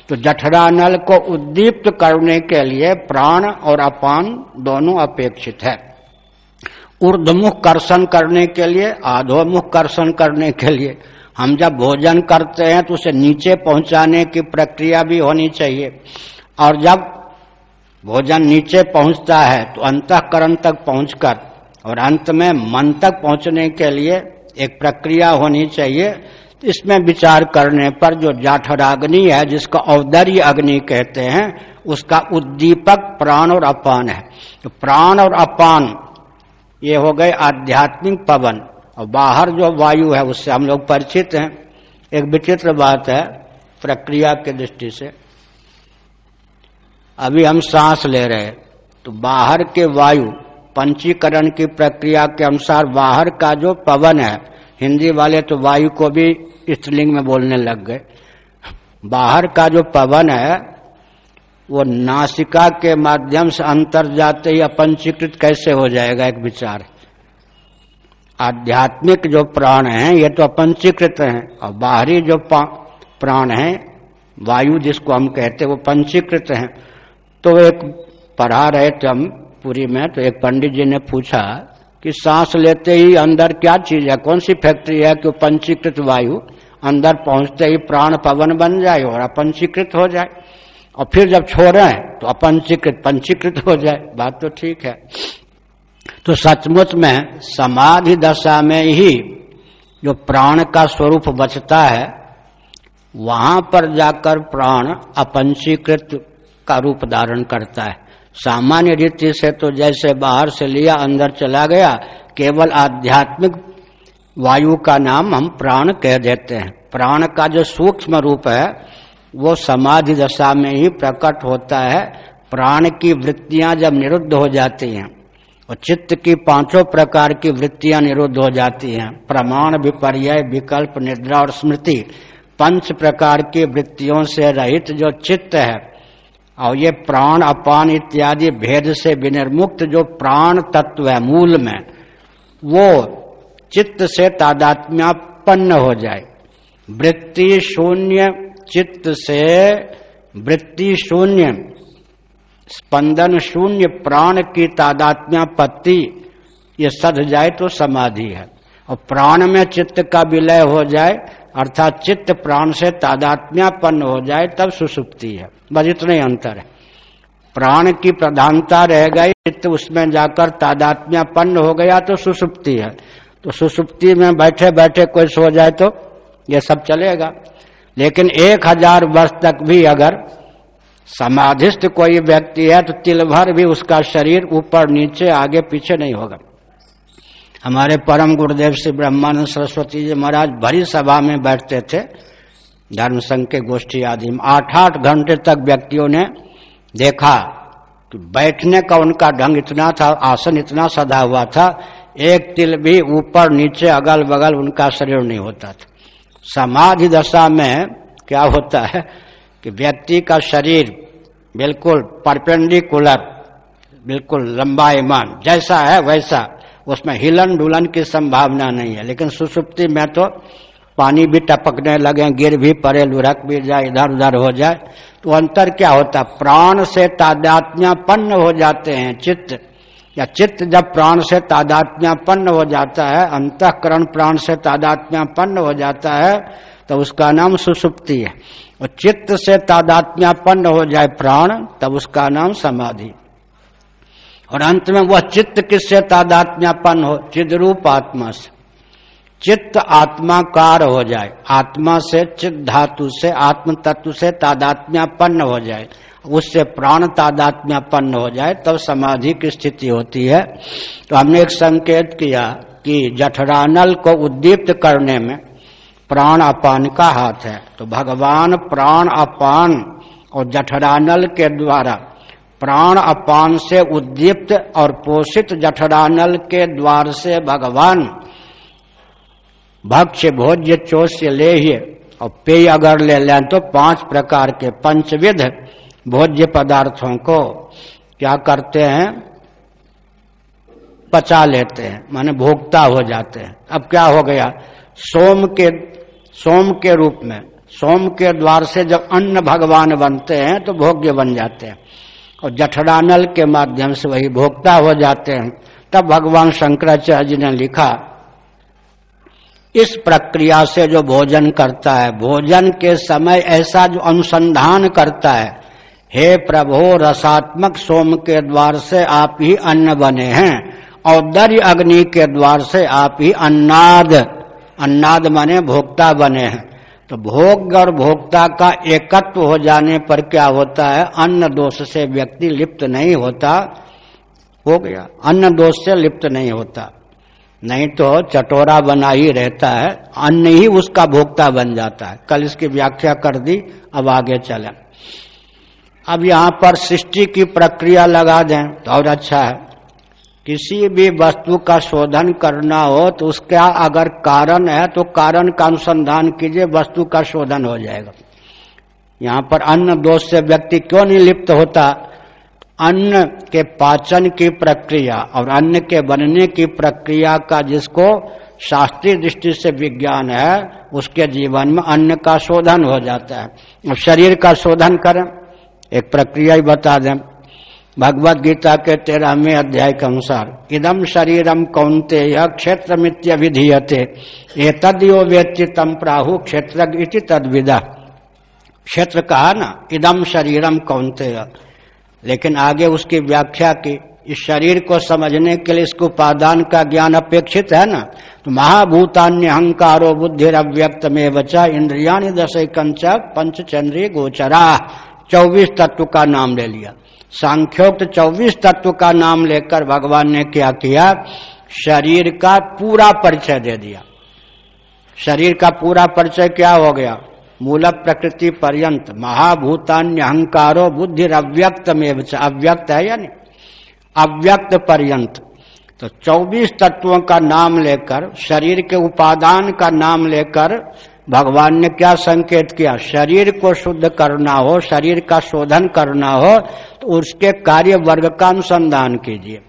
तो जठरा नल को उद्दीप्त करने के लिए प्राण और अपान दोनों अपेक्षित है। ऊर्धमुख कर्षण करने के लिए, आधोमुख कर्षण करने के लिए हम जब भोजन करते हैं तो उसे नीचे पहुँचाने की प्रक्रिया भी होनी चाहिए। और जब भोजन नीचे पहुँचता है तो अंतकरण तक पहुंचकर और अंत में मन तक पहुँचने के लिए एक प्रक्रिया होनी चाहिए। इसमें विचार करने पर जो जाठराग्नि है, जिसको औदर्य अग्नि कहते हैं, उसका उद्दीपक प्राण और अपान है। तो प्राण और अपान, ये हो गए आध्यात्मिक पवन। और बाहर जो वायु है उससे हम लोग परिचित हैं। एक विचित्र बात है प्रक्रिया के दृष्टि से। अभी हम सांस ले रहे तो बाहर के वायु, पंचीकरण की प्रक्रिया के अनुसार बाहर का जो पवन है, हिंदी वाले तो वायु को भी स्त्रीलिंग में बोलने लग गए। बाहर का जो पवन है, वो नासिका के माध्यम से अंतर जाते ही अपंचीकृत कैसे हो जाएगा, एक विचार आध्यात्मिक जो प्राण है, ये तो अपंचीकृत हैं। और बाहरी जो प्राण है, वायु जिसको हम कहते हैं, वो पंचीकृत हैं। तो एक पढ़ा रहे थे हम पुरी में तो एक पंडित जी ने पूछा कि सांस लेते ही अंदर क्या चीज़ है? कौन सी फैक्ट्री है कि पंचीकृत वायु? अंदर पहुँचते ही प्राण पवन बन जाए और अपंचीकृत हो जाए। और फिर जब छोड़े तो अपंचीकृत पंचीकृत हो जाए। बात तो ठीक है। तो सचमुच में समाधि दशा में ही जो प्राण का स्वरूप बचता है, वहाँ पर जाकर प्राण अपंचीकृत का रूप धारण करता है। सामान्य रीति से तो जैसे बाहर से लिया, अंदर चला गया, केवल आध्यात्मिक वायु का नाम हम प्राण कह देते हैं। प्राण का जो सूक्ष्म रूप है, वो समाधि दशा में ही प्रकट होता है। प्राण की वृत्तियाँ जब निरुद्ध हो जाती हैं और चित्त की पाँचों प्रकार की वृत्तियाँ निरुद्ध हो जाती हैं। प्रमाण, विपर्य, विकल्प, निद्रा और स्मृति पंच प्रकार की वृत्तियों से रहित जो चित्त है। और ये प्राण, अपान इत्यादि भेद से विनिर्मुक्त जो प्राण तत्व है मूल में, वो चित्त से तादात्म्यापन्न हो जाए। वृत्ति शून्य, चित्त से वृत्ति शून्य। स्पंदन शून्य प्राण की तादात्म्यापत्ति ये सध जाए तो समाधि है। और प्राण में चित्त का विलय हो जाए, अर्थात चित्त प्राण से तादात्म्यापन्न हो जाए, तब सुसुप्ति है। बस इतने अंतर है। प्राण की प्रधानता रह गई, चित्त उसमें जाकर तादात्म्यापन्न हो गया तो सुसुप्ति है। तो सुसुप्ति में बैठे बैठे कोई सो जाए तो ये सब चलेगा। लेकिन एक हज़ार वर्ष तक भी अगर समाधिस्थ कोई व्यक्ति है तो तिल भर भी उसका शरीर ऊपर नीचे आगे पीछे नहीं होगा। हमारे परम गुरुदेव श्री ब्रह्मानंद सरस्वती जी महाराज भरी सभा में बैठते थे। धर्म संघ के गोष्ठी आदि में आठ आठ घंटे तक व्यक्तियों ने देखा कि बैठने का उनका ढंग इतना था, आसन इतना सदा हुआ था, एक तिल भी ऊपर नीचे अगल बगल उनका शरीर नहीं होता था। समाधि दशा में क्या होता है? कि व्यक्ति का शरीर बिल्कुल परपेंडिकुलर बिल्कुल लंबा ईमान, जैसा है वैसा, उसमें हिलन डुलन की संभावना नहीं है। लेकिन सुसुप्ति में तो पानी भी टपकने लगे, गिर भी पड़े, लुढ़क भी जाए, इधर उधर हो जाए तो अंतर क्या होता? प्राण से तादात्म्यापन्न हो जाते हैं चित्त। या चित्त जब प्राण से तादात्म्यापन्न हो जाता है, अंतकरण प्राण से तादात्म्यापन्न हो जाता है तो उसका नाम सुसुप्ति है। और चित्त से तादात्म्यापन्न हो जाए प्राण, तब उसका नाम समाधि। और अंत में वह चित्त किससे तादात्म्यापन हो? चिद रूप आत्मा से। चित्त आत्माकार हो जाए। आत्मा से, चित्त धातु से आत्म तत्व से तादात्म्यापन्न हो जाए। उससे प्राण तादात्म्यापन्न हो जाए, तब समाधि की स्थिति होती है। तो हमने एक संकेत किया कि जठरानल को उद्दीप्त करने में प्राण अपान का हाथ है। तो भगवान प्राण अपान और जठरानल के द्वारा प्राण अपान से उद्दीप्त और पोषित जठरानल के द्वार से भगवान भक्ष भोज्य चोष्य ले ही और पेय अगर ले लें तो पाँच प्रकार के पंचविध भोज्य पदार्थों को क्या करते हैं? पचा लेते हैं, माने भोगता हो जाते हैं। अब क्या हो गया? सोम के सोम के रूप में, सोम के द्वार से जब अन्न भगवान बनते हैं तो भोग्य बन जाते हैं। और जठरानल के माध्यम से वही भोक्ता हो जाते हैं। तब भगवान शंकराचार्य जी ने लिखा, इस प्रक्रिया से जो भोजन करता है, भोजन के समय ऐसा जो अनुसंधान करता है, हे प्रभो, रसात्मक सोम के द्वार से आप ही अन्न बने हैं, और दर्य अग्नि के द्वार से आप ही अन्नाद अन्नाद माने भोक्ता बने हैं। तो भोग और भोक्ता का एकत्व हो जाने पर क्या होता है? अन्न दोष से व्यक्ति लिप्त नहीं होता, हो गया। अन्न दोष से लिप्त नहीं होता। नहीं तो चटोरा बना ही रहता है, अन्न ही उसका भोक्ता बन जाता है। कल इसकी व्याख्या कर दी, अब आगे चले। अब यहाँ पर सृष्टि की प्रक्रिया लगा दें तो और अच्छा है। किसी भी वस्तु का शोधन करना हो तो उसका अगर कारण है तो कारण का अनुसंधान कीजिए, वस्तु का शोधन हो जाएगा। यहाँ पर अन्न दोष से व्यक्ति क्यों नहीं लिप्त होता? अन्न के पाचन की प्रक्रिया और अन्न के बनने की प्रक्रिया का जिसको शास्त्रीय दृष्टि से विज्ञान है, उसके जीवन में अन्न का शोधन हो जाता है। शरीर का शोधन करें। एक प्रक्रिया ही बता दें। भगवत गीता के तेरहवें अध्याय के अनुसार इदम शरीरम कौनते यह क्षेत्र मित्य विधीयते ये तद यो वेत्य तम प्राहु क्षेत्र तद विदा क्षेत्र कहा ना इदम शरीरम कौनते लेकिन आगे उसकी व्याख्या की इस शरीर को समझने के लिए इसको उपादान का ज्ञान अपेक्षित है ना तो महाभूतान्य अहंकारो बुद्धि अव्यक्त में बचा इंद्रिया दस कंच पंचचंद्री गोचरा चौबीस तत्व का नाम ले लिया। सांख्योक्त चौबीस तत्व का नाम लेकर भगवान ने क्या किया? शरीर का पूरा परिचय दे दिया। शरीर का पूरा परिचय क्या हो गया? मूल प्रकृति पर्यंत, महाभूतान्य अहंकारो बुद्धि अव्यक्त में अव्यक्त है यानी अव्यक्त पर्यंत। तो 24 तत्वों का नाम लेकर, शरीर के उपादान का नाम लेकर भगवान ने क्या संकेत किया? शरीर को शुद्ध करना हो, शरीर का शोधन करना हो तो उसके कार्य वर्ग का अनुसंधान कीजिए।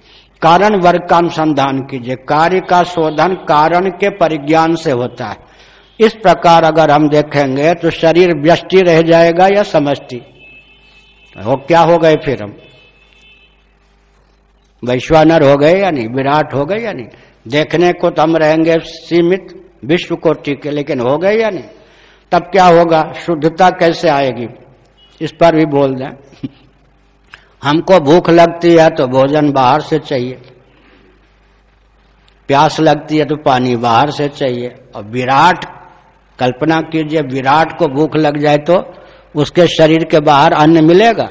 कारण वर्ग का अनुसंधान कीजिए। कार्य का शोधन कारण के परिज्ञान से होता है। इस प्रकार अगर हम देखेंगे तो शरीर व्यष्टि रह जाएगा या समष्टि? वो क्या हो गए फिर हम? वैश्वानर हो गए या नहीं? विराट हो गए या नहीं? देखने को तो हम रहेंगे सीमित। विश्व के लेकिन हो गए या नहीं? तब क्या होगा? शुद्धता कैसे आएगी? इस पर भी बोल दें। हमको भूख लगती है तो भोजन बाहर से चाहिए। प्यास लगती है तो पानी बाहर से चाहिए। और विराट, कल्पना कीजिए, विराट को भूख लग जाए तो उसके शरीर के बाहर अन्न मिलेगा।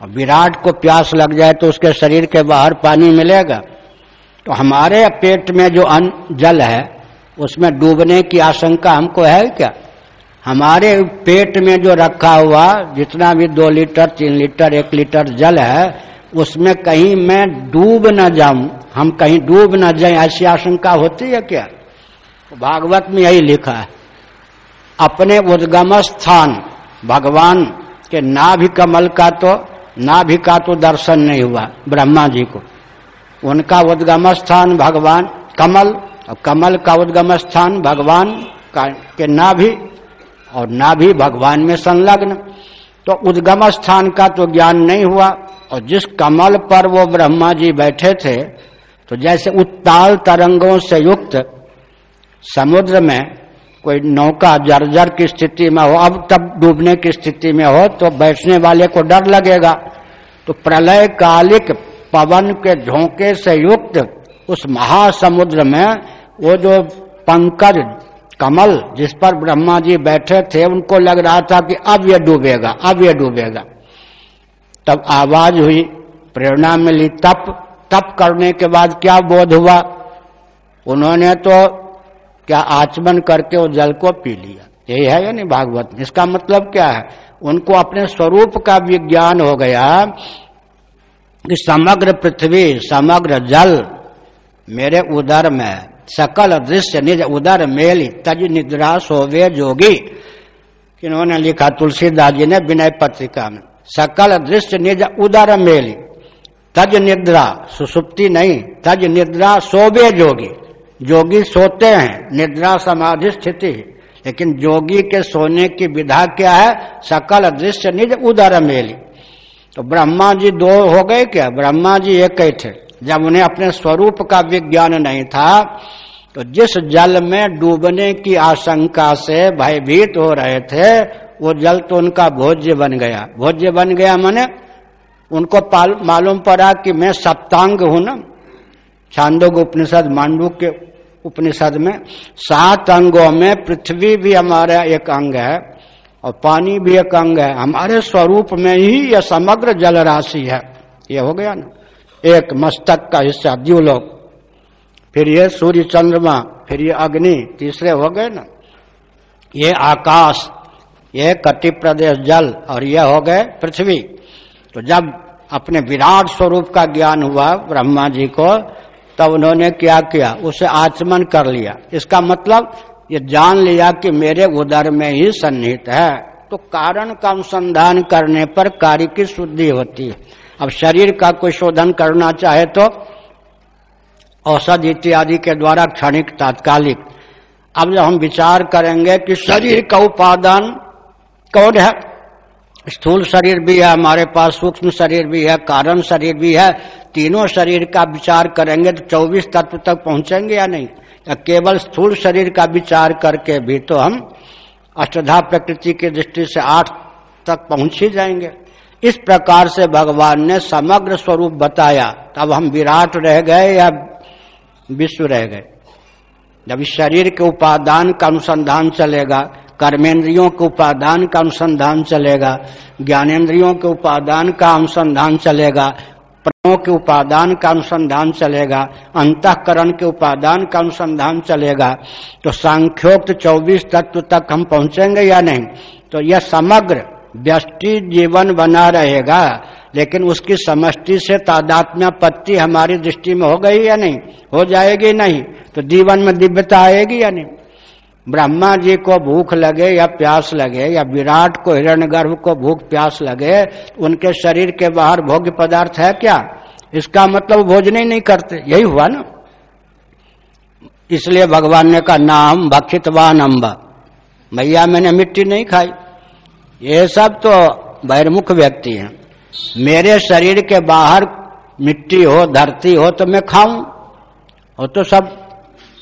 और विराट को प्यास लग जाए तो उसके शरीर के बाहर पानी मिलेगा। तो हमारे पेट में जो अन्न, जल है उसमें डूबने की आशंका हमको है क्या? हमारे पेट में जो रखा हुआ, जितना भी दो लीटर, तीन लीटर, एक लीटर जल है, उसमें कहीं मैं डूब न जाऊँ। हम कहीं डूब न जाए, ऐसी आशंका होती है क्या? भागवत में यही लिखा है, अपने उद्गम स्थान, भगवान के नाभि कमल का तो नाभि का तो दर्शन नहीं हुआ, ब्रह्मा जी को। उनका उद्गम स्थान, भगवान कमल और कमल का उद्गम स्थान भगवान का, के नाभि, और नाभि भगवान में संलग्न। तो उद्गम स्थान का तो ज्ञान नहीं हुआ, और जिस कमल पर वो ब्रह्मा जी बैठे थे तो जैसे उत्ताल तरंगों से युक्त, समुद्र में कोई नौका जर्जर की स्थिति में हो, अब तब डूबने की स्थिति में हो तो बैठने वाले को डर लगेगा। तो प्रलय कालिक पवन के झोंके से युक्त उस महासमुद्र में वो जो पंकज, कमल, जिस पर ब्रह्मा जी बैठे थे, उनको लग रहा था कि अब ये डूबेगा, अब ये डूबेगा। तब आवाज़ हुई, प्रेरणा मिली, तप तप करने के बाद क्या बोध हुआ? उन्होंने तो क्या आचमन करके वो जल को पी लिया। यही है या नहीं भागवत इसका मतलब क्या है? उनको अपने स्वरूप का विज्ञान हो गया कि समग्र पृथ्वी, समग्र जल मेरे उदर में सकल दृश्य, निज उदर मेली, तज निद्रा सोवे जोगी। इन्होंने लिखा तुलसीदास जी ने विनय पत्रिका में। सकल दृश्य, निज उदर मेली, तज निद्रा, सुसुप्ति नहीं, तज निद्रा सोवे जोगी। जोगी सोते हैं, निद्रा समाधि स्थिति लेकिन जोगी के सोने की विधा क्या है? सकल दृश्य, निज उदर मेली। तो ब्रह्मा जी दो हो गए क्या? ब्रह्मा जी एक ही थे। जब उन्हें अपने स्वरूप का विज्ञान नहीं था तो जिस जल में डूबने की आशंका से भयभीत हो रहे थे, वो जल तो उनका भोज्य बन गया। भोज्य बन गया मैंने उनको मालूम पड़ा कि मैं सप्तांग हूँ ना। छांदोग उपनिषद मांडू के उपनिषद में सात अंगों में पृथ्वी भी हमारा एक अंग है और पानी भी एक अंग है। हमारे स्वरूप में ही यह समग्र जल राशि है। ये हो गया ना। एक मस्तक का हिस्सा द्यूलोक फिर ये सूर्य चंद्रमा, फिर ये अग्नि, तीसरे हो गए ना। ये आकाश, ये कटि प्रदेश जल और ये हो गए पृथ्वी। तो जब अपने विराट स्वरूप का ज्ञान हुआ ब्रह्मा जी को, तब उन्होंने क्या किया? उसे आचमन कर लिया। इसका मतलब ये जान लिया कि मेरे उदर में ही सन्निहित है। तो कारण का अनुसंधान करने पर कार्य की शुद्धि होती है। अब शरीर का कोई शोधन करना चाहे तो औषध इत्यादि के द्वारा क्षणिक तात्कालिक। अब जब हम विचार करेंगे कि शरीर का उपादान कौन है? स्थूल शरीर भी है, हमारे पास सूक्ष्म शरीर भी है, कारण शरीर भी है, तीनों शरीर का विचार करेंगे तो चौबीस तत्व तक पहुँचेंगे या नहीं? या केवल स्थूल शरीर का विचार करके भी तो हम अष्टधा प्रकृति की दृष्टि से आठ तक पहुँच ही जाएँगे। इस प्रकार से भगवान ने समग्र स्वरूप बताया। तब हम विराट रह गए या विश्व रह गए। जब शरीर के उपादान का अनुसंधान चलेगा, कर्मेंद्रियों के उपादान का अनुसंधान चलेगा ज्ञानेन्द्रियों के उपादान का अनुसंधान चलेगा, प्राणों के उपादान का अनुसंधान चलेगा, अंतकरण के उपादान का अनुसंधान चलेगा तो सांख्योक्त चौबीस तत्व तक हम पहुँचेंगे या नहीं? तो यह समग्र व्यष्टि जीवन बना रहेगा, लेकिन उसकी समष्टि से तादात्म्यपत्ति हमारी दृष्टि में हो गई या नहीं? हो जाएगी नहीं तो जीवन में दिव्यता आएगी या नहीं? ब्रह्मा जी को भूख लगे या प्यास लगे, या विराट को हिरण्यगर्भ को भूख प्यास लगे, उनके शरीर के बाहर भोग्य पदार्थ है क्या? इसका मतलब भोजन ही नहीं करते। यही हुआ ना? इसलिए भगवान ने कहा, नाम भक्षितवान अम्बा मैया मैंने मिट्टी नहीं खाई। ये सब तो बहिर्मुख व्यक्ति हैं। मेरे शरीर के बाहर मिट्टी हो, धरती हो तो मैं खाऊं। वो तो सब,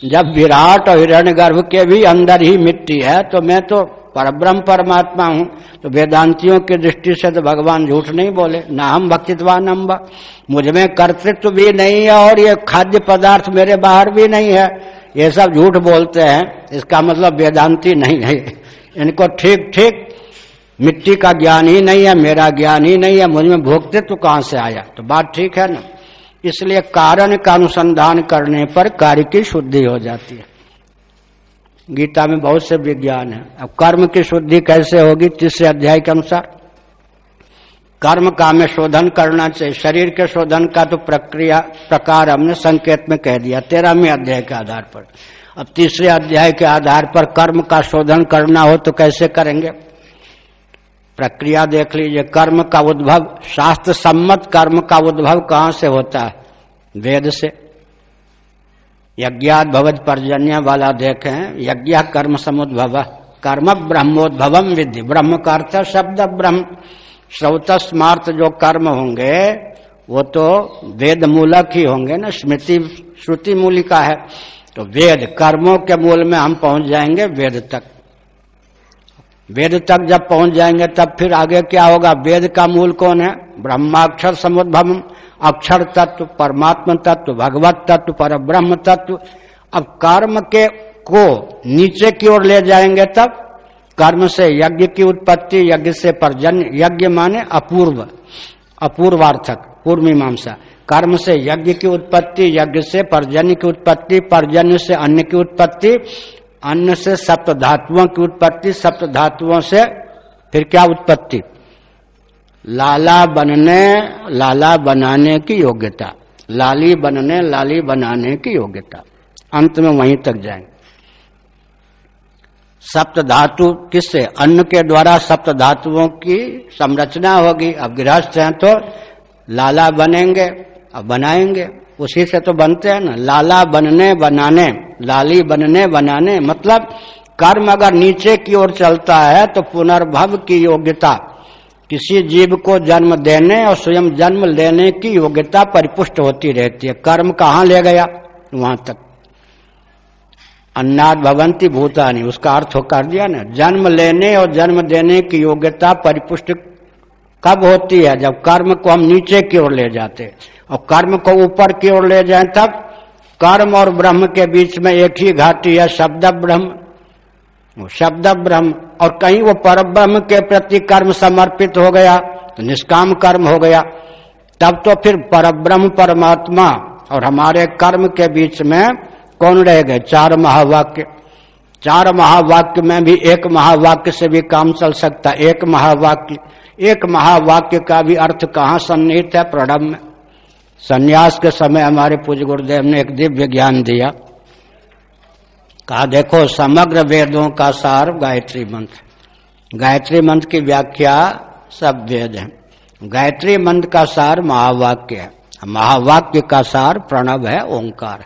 जब विराट और हिरण्य गर्भ के भी अंदर ही मिट्टी है तो मैं तो परब्रह्म परमात्मा हूँ। तो वेदांतियों की दृष्टि से तो भगवान झूठ नहीं बोले। ना हम भक्तित्वान अम्बा मुझमें कर्तृत्व भी नहीं है और ये खाद्य पदार्थ मेरे बाहर भी नहीं है। ये सब झूठ बोलते हैं। इसका मतलब वेदांति नहीं है। इनको ठीक ठीक मिट्टी का ज्ञान ही नहीं है, मेरा ज्ञान ही नहीं है, मुझमें भोक्तित्व कहाँ से आया? तो बात ठीक है ना? इसलिए कारण का अनुसंधान करने पर कार्य की शुद्धि हो जाती है। गीता में बहुत से विज्ञान है। अब कर्म की शुद्धि कैसे होगी? तीसरे अध्याय के अनुसार। कर्म का में शोधन करना चाहिए। शरीर के शोधन का तो प्रक्रिया, प्रकार हमने संकेत में कह दिया, तेरहवें अध्याय के आधार पर। अब तीसरे अध्याय के आधार पर कर्म का शोधन करना हो तो कैसे करेंगे? प्रक्रिया देख लीजिए, कर्म का उद्भव, शास्त्र सम्मत कर्म का उद्भव कहाँ से होता है? वेद से। यज्ञात भवज पर्जन्य वाला देखें, यज्ञ कर्म समुद्भव, कर्म ब्रह्मोद्भवम विधि ब्रह्म का अर्थ शब्द ब्रह्म। श्रौत स्मार्थ जो कर्म होंगे, वो तो वेद मूलक ही होंगे ना, स्मृति, श्रुति मूलिका है। तो वेद, कर्मों के मूल में हम पहुँच जाएँगे वेद तक। वेद तक जब पहुँच जाएँगे, तब फिर आगे क्या होगा? वेद का मूल कौन है? ब्रह्माक्षर समुद्भव अक्षर तत्व, परमात्म तत्व, भगवत तत्व पर ब्रह्म तत्व। अब कर्म के को नीचे की ओर ले जाएँगे तब, कर्म से यज्ञ की उत्पत्ति, यज्ञ से परजन्य, यज्ञ माने अपूर्व, अपूर्वार्थक पूर्व मीमांसा कर्म से यज्ञ की उत्पत्ति, यज्ञ से परजन्य की उत्पत्ति, परजन्य से अन्य की उत्पत्ति अन्न से सप्त धातुओं की उत्पत्ति सप्त धातुओं से फिर क्या उत्पत्ति? लाला बनने, लाला बनाने की योग्यता। लाली बनने, लाली बनाने की योग्यता। अंत में वहीं तक जाएँगे सप्त धातु किससे? अन्न के द्वारा सप्त धातुओं की संरचना होगी। अब गृहस्थ हैं तो लाला बनेंगे, अब बनाएँगे। उसी से तो बनते हैं ना। लाला बनने, बनाने, लाली बनने, बनाने। मतलब कर्म अगर नीचे की ओर चलता है तो पुनर्भव की योग्यता। किसी जीव को जन्म देने और स्वयं जन्म लेने की योग्यता परिपुष्ट होती रहती है। कर्म कहाँ ले गया? वहाँ तक। अन्नाद भवंती भूतानी, उसका अर्थ हो कर दिया ना। जन्म लेने और जन्म देने की योग्यता परिपुष्ट कब होती है? जब कर्म को हम नीचे की ओर ले जाते और कर्म को ऊपर की ओर ले जाए तब कर्म और ब्रह्म के बीच में एक ही घाटी है, शब्द ब्रह्म। शब्द ब्रह्म, और कहीं वो पर ब्रह्म के प्रति कर्म समर्पित हो गया तो निष्काम कर्म हो गया। तब तो फिर पर ब्रह्म परमात्मा और हमारे कर्म के बीच में कौन रह गए? चार महावाक्य। चार महावाक्य में भी एक महावाक्य से भी काम चल सकता। एक महावाक्य। एक महावाक्य का भी अर्थ कहाँ सन्निहित है? प्रणव में सन्यास के समय हमारे पूज्य गुरुदेव ने एक दिव्य ज्ञान दिया। कहा, देखो, समग्र वेदों का सार गायत्री मंत्र गायत्री मंत्र की व्याख्या सब वेद है। गायत्री मंत्र का सार महावाक्य है। महावाक्य का सार प्रणव है, ओंकार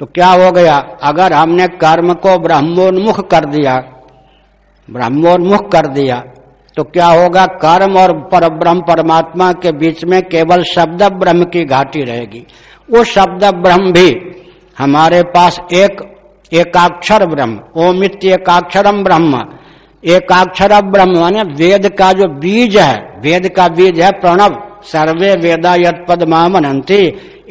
तो क्या हो गया? अगर हमने कर्म को ब्रह्मोन्मुख कर दिया, ब्रह्मोन्मुख कर दिया तो क्या होगा? कर्म और पर ब्रह्म परमात्मा के बीच में केवल शब्द ब्रह्म की घाटी रहेगी। वो शब्द ब्रह्म भी हमारे पास एक एकाक्षर ब्रह्म ओमित एकाक्षरम ब्रह्म। एकाक्षर ब्रह्म माने वेद का जो बीज है, वेद का बीज है प्रणव। सर्वे वेदा यद पद मामनंती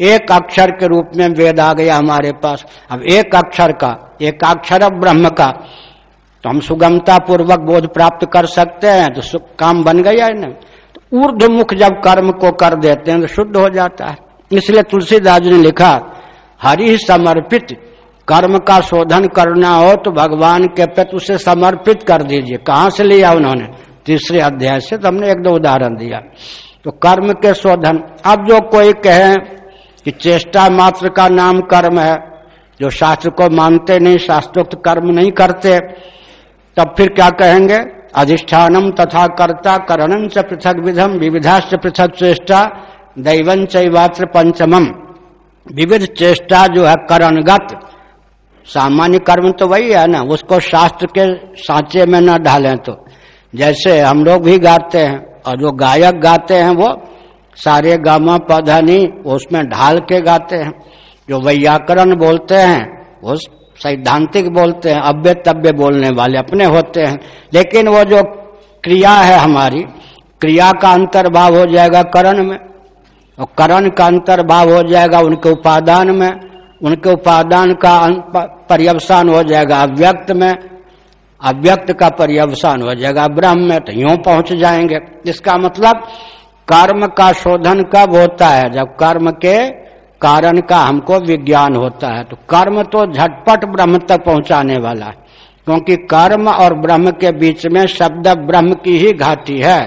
एक अक्षर के रूप में वेद आ गया हमारे पास। अब एक अक्षर का, एकाक्षर ब्रह्म का तो हम सुगमता पूर्वक बोध प्राप्त कर सकते हैं तो काम बन गया है ना। तो ऊर्ध मुख जब कर्म को कर देते हैं तो शुद्ध हो जाता है। इसलिए तुलसीदास ने लिखा, हरि समर्पित, कर्म का शोधन करना हो तो भगवान के प्रति उसे समर्पित कर दीजिए। कहाँ से लिया उन्होंने? तीसरे अध्याय से तो हमने एक दो उदाहरण दिया। तो कर्म के शोधन, अब जो कोई कहे कि चेष्टा मात्र का नाम कर्म है, जो शास्त्र को मानते नहीं, शास्त्रोक्त कर्म नहीं करते तब फिर क्या कहेंगे? अधिष्ठानम तथा कर्ता करणं च पृथक विधम विविधाश्च पृथक चेष्टा दैवन चैवात्र पंचमम। विविध चेष्टा जो है करणगत। सामान्य कर्म तो वही है ना, उसको शास्त्र के सांचे में न ढालें तो। जैसे हम लोग भी गाते हैं, और जो गायक गाते हैं वो, सारे गामा पौधानी, उसमें ढाल के गाते हैं। जो वैयाकरण बोलते हैं वो सैद्धांतिक बोलते हैं अव्य तव्य बोलने वाले अपने होते हैं। लेकिन वो जो क्रिया है हमारी, क्रिया का अंतर्भाव हो जाएगा करण में, और करण का अंतर्भाव हो जाएगा उनके उपादान में, उनके उपादान का पर्यवसान हो जाएगा अव्यक्त में, अव्यक्त का पर्यवसान हो जाएगा ब्रह्म में तो यूँ पहुँच जाएँगे। इसका मतलब कर्म का शोधन कब होता है? जब कर्म के कारण का हमको विज्ञान होता है तो कर्म तो झटपट ब्रह्म तक पहुँचाने वाला है, क्योंकि कर्म और ब्रह्म के बीच में शब्द ब्रह्म की ही घाटी है।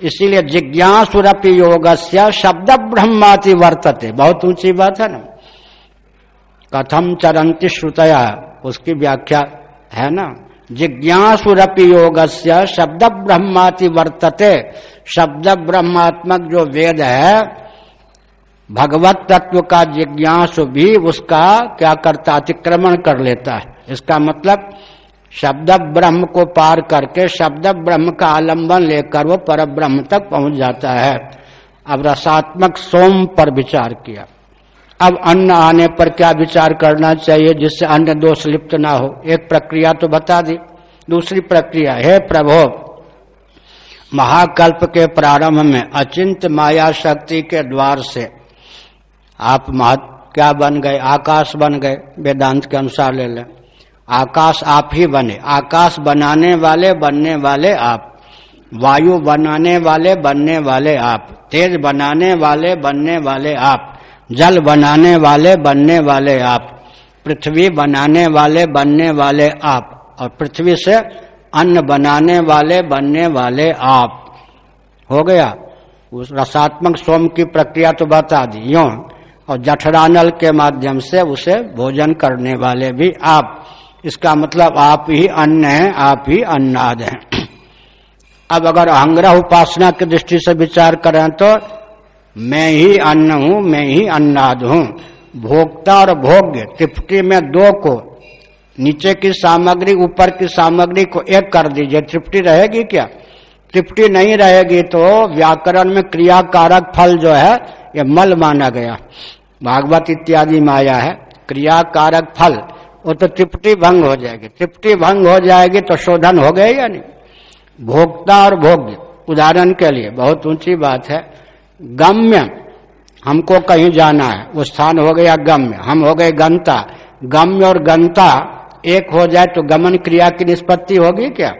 इसीलिए जिज्ञासुरपि योग से शब्द ब्रह्माति वर्तते। बहुत ऊँची बात है ना? कथम चरंती श्रुतया, उसकी व्याख्या है ना? जिज्ञासुरपि योग शब्द ब्रह्माति वर्तते। शब्द ब्रह्मात्मक जो वेद है भगवत तत्व का जिज्ञास भी उसका क्या करता, अतिक्रमण कर लेता है। इसका मतलब शब्द ब्रह्म को पार करके शब्द ब्रह्म का आलंबन लेकर वो पर ब्रह्म तक पहुँच जाता है। अब रसात्मक सोम पर विचार किया। अब अन्न आने पर क्या विचार करना चाहिए जिससे अन्न दोष लिप्त ना हो? एक प्रक्रिया तो बता दी। दूसरी प्रक्रिया, है प्रभो, महाकल्प के प्रारंभ में अचिंत माया शक्ति के द्वार से आप महत क्या बन गए? आकाश बन गए, वेदांत के अनुसार ले लें। आकाश आप ही बने। आकाश बनाने वाले बनने वाले आप। वायु बनाने वाले बनने वाले आप। तेज बनाने वाले बनने वाले आप। जल बनाने वाले बनने वाले आप। पृथ्वी बनाने वाले बनने वाले आप। और पृथ्वी से अन्न बनाने वाले बनने वाले आप। हो गया। उस रसात्मक सोम की प्रक्रिया तो बता दी। यो और जठरानल के माध्यम से उसे भोजन करने वाले भी आप। इसका मतलब आप ही अन्न हैं, आप ही अन्नाद हैं। अब अगर अहंग्रह उपासना की दृष्टि से विचार करें तो मैं ही अन्न हूँ, मैं ही अन्नाद हूँ। भोक्ता और भोग्य त्रिपुटी में दो को, नीचे की सामग्री, ऊपर की सामग्री को एक कर दीजिए। त्रिपुटी रहेगी क्या? त्रिपुटी नहीं रहेगी तो व्याकरण में क्रियाकारक फल जो है, ये मल माना गया। भागवत इत्यादि माया है क्रिया कारक फल, वो तो त्रिपटी भंग हो जाएगी। त्रिपटी भंग हो जाएगी तो शोधन हो गए या नहीं? भोक्ता और भोग्य, उदाहरण के लिए, बहुत ऊँची बात है। गम्य, हमको कहीं जाना है, वो स्थान हो गया गम्य, हम हो गए गंता। गम्य और गंता, एक हो जाए तो गमन क्रिया की निष्पत्ति होगी क्या?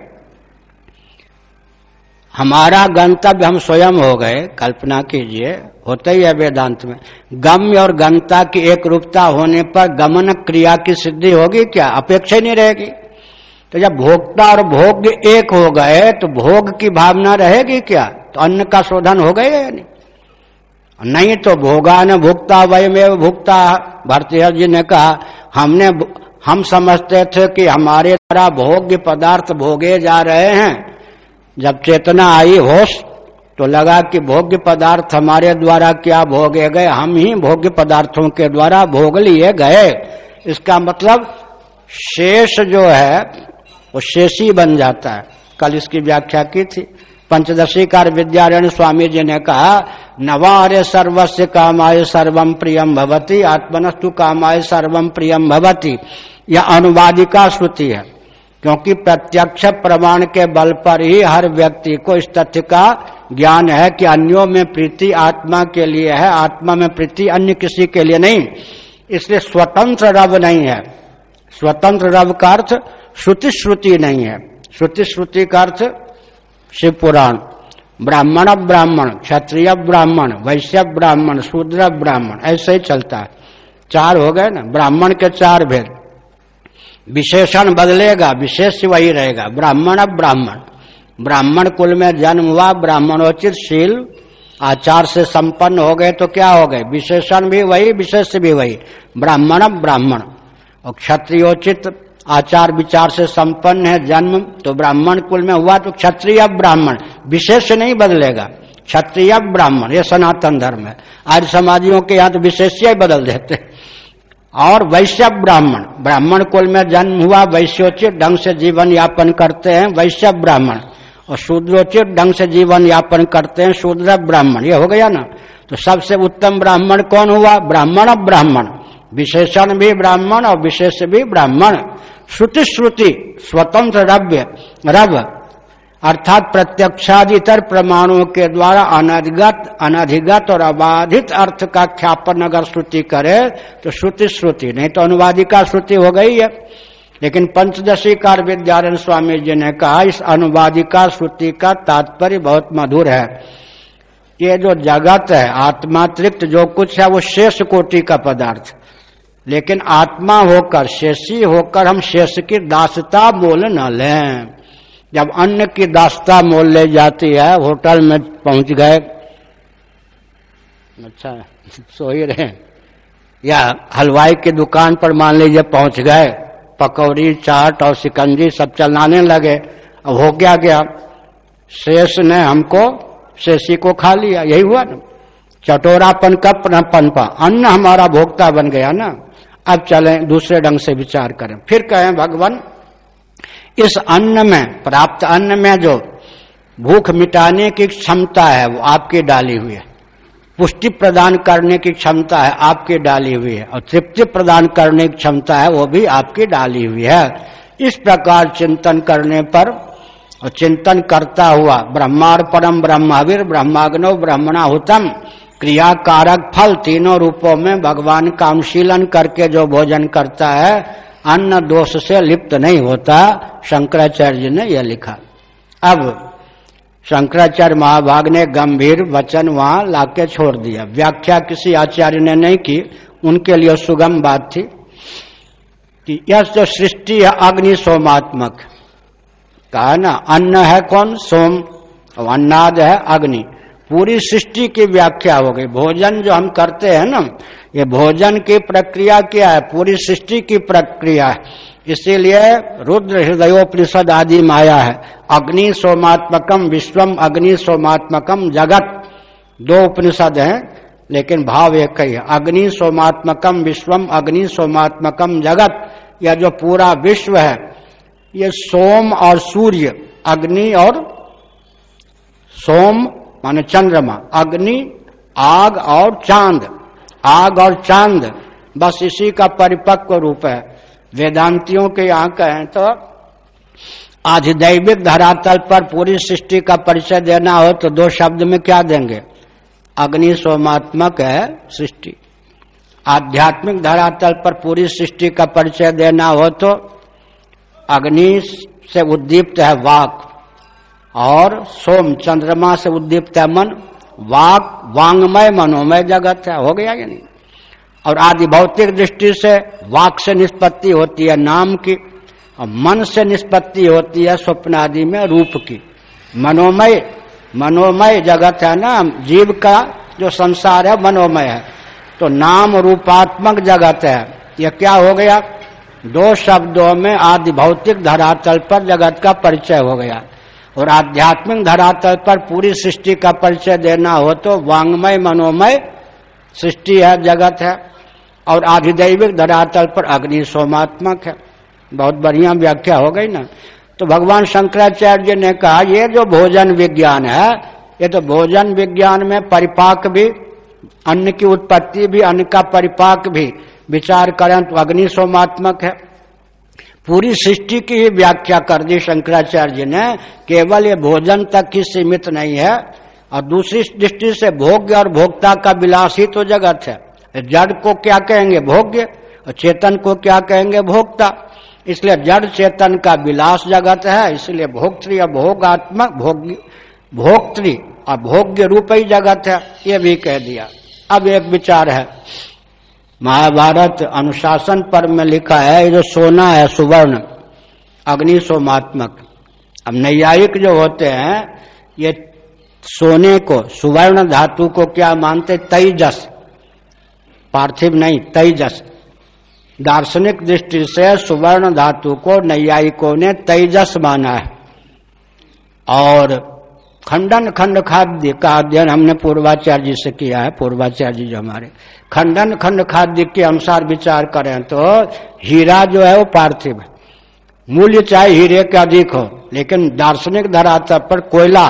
हमारा गंतव्य हम स्वयं हो गए, कल्पना कीजिए, होते ही है वेदांत में। गम्य और गंता की एक रूपता होने पर गमन क्रिया की सिद्धि होगी क्या? अपेक्षा नहीं रहेगी। तो जब भोक्ता और भोग एक हो गए तो भोग की भावना रहेगी क्या? तो अन्न का शोधन हो गए या नहीं? नहीं तो भोगा न भुगता वयमेव भुगता भारतीय जी ने कहा, हमने हम समझते थे कि हमारे द्वारा भोग्य पदार्थ भोगे जा रहे हैं। जब चेतना आई होश तो लगा कि भोग्य पदार्थ हमारे द्वारा क्या भोगे गए? हम ही भोग्य पदार्थों के द्वारा भोग लिए गए। इसका मतलब शेष जो है, वो शेषी बन जाता है। कल इसकी व्याख्या की थी। पंचदशी कार विद्यारण स्वामी जी ने कहा, नवारे सर्वस्व कामाय सर्वम प्रियम भवती, आत्मनस्तु कामाय सर्वम प्रियम भवती। यह अनुवादिका श्रुति है। क्योंकि प्रत्यक्ष प्रमाण के बल पर ही हर व्यक्ति को इस तथ्य का ज्ञान है कि अन्यों में प्रीति आत्मा के लिए है, आत्मा में प्रीति अन्य किसी के लिए नहीं। इसलिए स्वतंत्र रव नहीं है। स्वतंत्र रव का अर्थ श्रुति श्रुति नहीं है। श्रुति श्रुति का अर्थ शिव पुराण। ब्राह्मण ब्राह्मण, क्षत्रिय ब्राह्मण, वैश्य ब्राह्मण, शूद्र ब्राह्मण, ऐसे ही चलता है। चार हो गए ना, ब्राह्मण के चार भेद। विशेषण बदलेगा, विशेष वही रहेगा। ब्राह्मण अब ब्राह्मण। ब्राह्मण कुल में जन्म हुआ, ब्राह्मणोचित शील आचार से संपन्न हो गए तो क्या हो गए? विशेषण भी वही, विशेष भी वही। ब्राह्मण अब ब्राह्मण। और क्षत्रियोचित आचार विचार से संपन्न है जन्म तो ब्राह्मण कुल में हुआ तो क्षत्रिय ब्राह्मण। विशेष नहीं बदलेगा। क्षत्रिय ब्राह्मण। ये सनातन धर्म है। आज समाजियों के यहाँ तो विशेष बदल देते और वैश्य ब्राह्मण ब्राह्मण कुल में जन्म हुआ, वैश्योचित ढंग से जीवन यापन करते हैं, वैश्य ब्राह्मण। और शूद्रोचित ढंग से जीवन यापन करते हैं, शूद्र ब्राह्मण। ये हो गया ना? तो सबसे उत्तम ब्राह्मण कौन हुआ? ब्राह्मण और ब्राह्मण। विशेषण भी ब्राह्मण और विशेष भी ब्राह्मण। श्रुति श्रुति, स्वतंत्र रव्य, रव। अर्थात प्रत्यक्षादितर प्रमाणों के द्वारा अनधिगत अनधिगत और अबाधित अर्थ का ख्यापन अगर श्रुति करे तो श्रुति श्रुति, नहीं तो अनुवादिका श्रुति हो गई है। लेकिन पंचदशी कार विद्यारण स्वामी जी ने कहा, इस अनुवादिका श्रुति का तात्पर्य बहुत मधुर है। ये जो जगत है आत्मातिरिक्त जो कुछ है, वो शेष कोटि का पदार्थ। लेकिन आत्मा होकर, शेषी होकर हम शेष की दासता मोल न लें। जब अन्न की दास्ता मोल ले जाती है, होटल में पहुँच गए। अच्छा सो ही रहे। या हलवाई की दुकान पर मान लीजिए पहुँच गए। पकौड़ी, चाट और सिकंजी सब चलाने लगे। अब हो क्या गया? शेष ने हमको, शेषी को खा लिया। यही हुआ ना। चटोरापन न पनपा। अन्न हमारा भोक्ता बन गया ना। अब चले, दूसरे ढंग से विचार करें। फिर कहें, भगवान इस अन्न में, प्राप्त अन्न में जो भूख मिटाने की क्षमता है, वो आपकी डाली हुई है। पुष्टि प्रदान करने की क्षमता है, आपकी डाली हुई है। और तृप्ति प्रदान करने की क्षमता है, वो भी आपकी डाली हुई है। इस प्रकार चिंतन करने पर, और चिंतन करता हुआ ब्रह्मार परम ब्रह्मावीर ब्रह्माग्नो ब्रह्मणाहुतम क्रिया कारक फल तीनों रूपों में भगवान का अनुशीलन करके जो भोजन करता है अन्न दोष से लिप्त नहीं होता, शंकराचार्य ने यह लिखा। अब शंकराचार्य महाभाग ने गंभीर वचन वहाँ लाके छोड़ दिया। व्याख्या किसी आचार्य ने नहीं की, उनके लिए सुगम बात थी कि यह जो सृष्टि है अग्नि सोमात्मक। कहा ना, अन्न है कौन? सोम। अन्नाद है अग्नि। पूरी सृष्टि की व्याख्या हो गई। भोजन जो हम करते हैं ना, ये भोजन की प्रक्रिया क्या है? पूरी सृष्टि की प्रक्रिया है। इसीलिए रुद्र हृदयोपनिषद आदि माया है। अग्नि सोमात्मकम, विश्वम अग्नि सोमात्मकम, जगत। दो उपनिषद हैं, लेकिन भाव एक ही है। अग्नि सोमात्मकम, विश्वम अग्नि सोमात्मकम, जगत। यह जो पूरा विश्व है, ये सोम और सूर्य। अग्नि और सोम माने चंद्रमा, अग्नि, आग और चाँद। आग और चाँद, बस इसी का परिपक्व रूप है। वेदांतियों के यहाँ कहें तो आधिदैविक धरातल पर पूरी सृष्टि का परिचय देना हो तो दो शब्द में क्या देंगे? अग्नि सोमात्मक है, सृष्टि। आध्यात्मिक धरातल पर पूरी सृष्टि का परिचय देना हो तो अग्नि से उद्दीप्त है वाक। और सोम चंद्रमा से उद्दीप्त है मन, वाक, वांगमय मनोमय जगत है। हो गया या नहीं? और आदि भौतिक दृष्टि से वाक से निष्पत्ति होती है नाम की, और मन से निष्पत्ति होती है स्वप्न आदि में रूप की। मनोमय मनोमय जगत है ना जीव का जो संसार है मनोमय है। तो नाम रूपात्मक जगत है। यह क्या हो गया? दो शब्दों में आदि भौतिक धरातल पर जगत का परिचय हो गया। और आध्यात्मिक धरातल पर पूरी सृष्टि का परिचय देना हो तो वांग्मय मनोमय सृष्टि है, जगत है। और आधिदैविक धरातल पर अग्नि सोमात्मक है। बहुत बढ़िया व्याख्या हो गई ना। तो भगवान शंकराचार्य जी ने कहा, ये जो भोजन विज्ञान है, ये तो भोजन विज्ञान में परिपाक भी, अन्न की उत्पत्ति भी, अन्न का परिपाक भी। विचार करें तो अग्नि सोमात्मक है। पूरी सृष्टि की ही व्याख्या कर दी शंकराचार्य ने, केवल ये भोजन तक ही सीमित नहीं है, और दूसरी दृष्टि से भोग्य और भोक्ता का विलास ही तो जगत है। जड़ को क्या कहेंगे भोग्य, और चेतन को क्या कहेंगे भोक्ता? इसलिए जड़ चेतन का विलास जगत है, इसलिए भोक्तृ भोगात्मक, भोग्य भोक्तृ और भोग्य रूप ही जगत है, ये भी कह दिया। अब एक विचार है महाभारत अनुशासन पर में लिखा है जो सोना है सुवर्ण, अग्नि सोमात्मक। अब नैयायिक जो होते हैं, ये सोने को, सुवर्ण धातु को क्या मानते? तेजस। पार्थिव नहीं, तेजस। दार्शनिक दृष्टि से सुवर्ण धातु को नैयायिकों ने तेजस माना है। और खंडन खंड खाद्य का अध्ययन हमने पूर्वाचार्य जी से किया है, पूर्वाचार्य जी हमारे। खंडन खंड खाद्य के अनुसार विचार करें तो हीरा जो है वो पार्थिव मूल्य चाहे हीरे के अधिक हो, लेकिन दार्शनिक धरातल पर कोयला,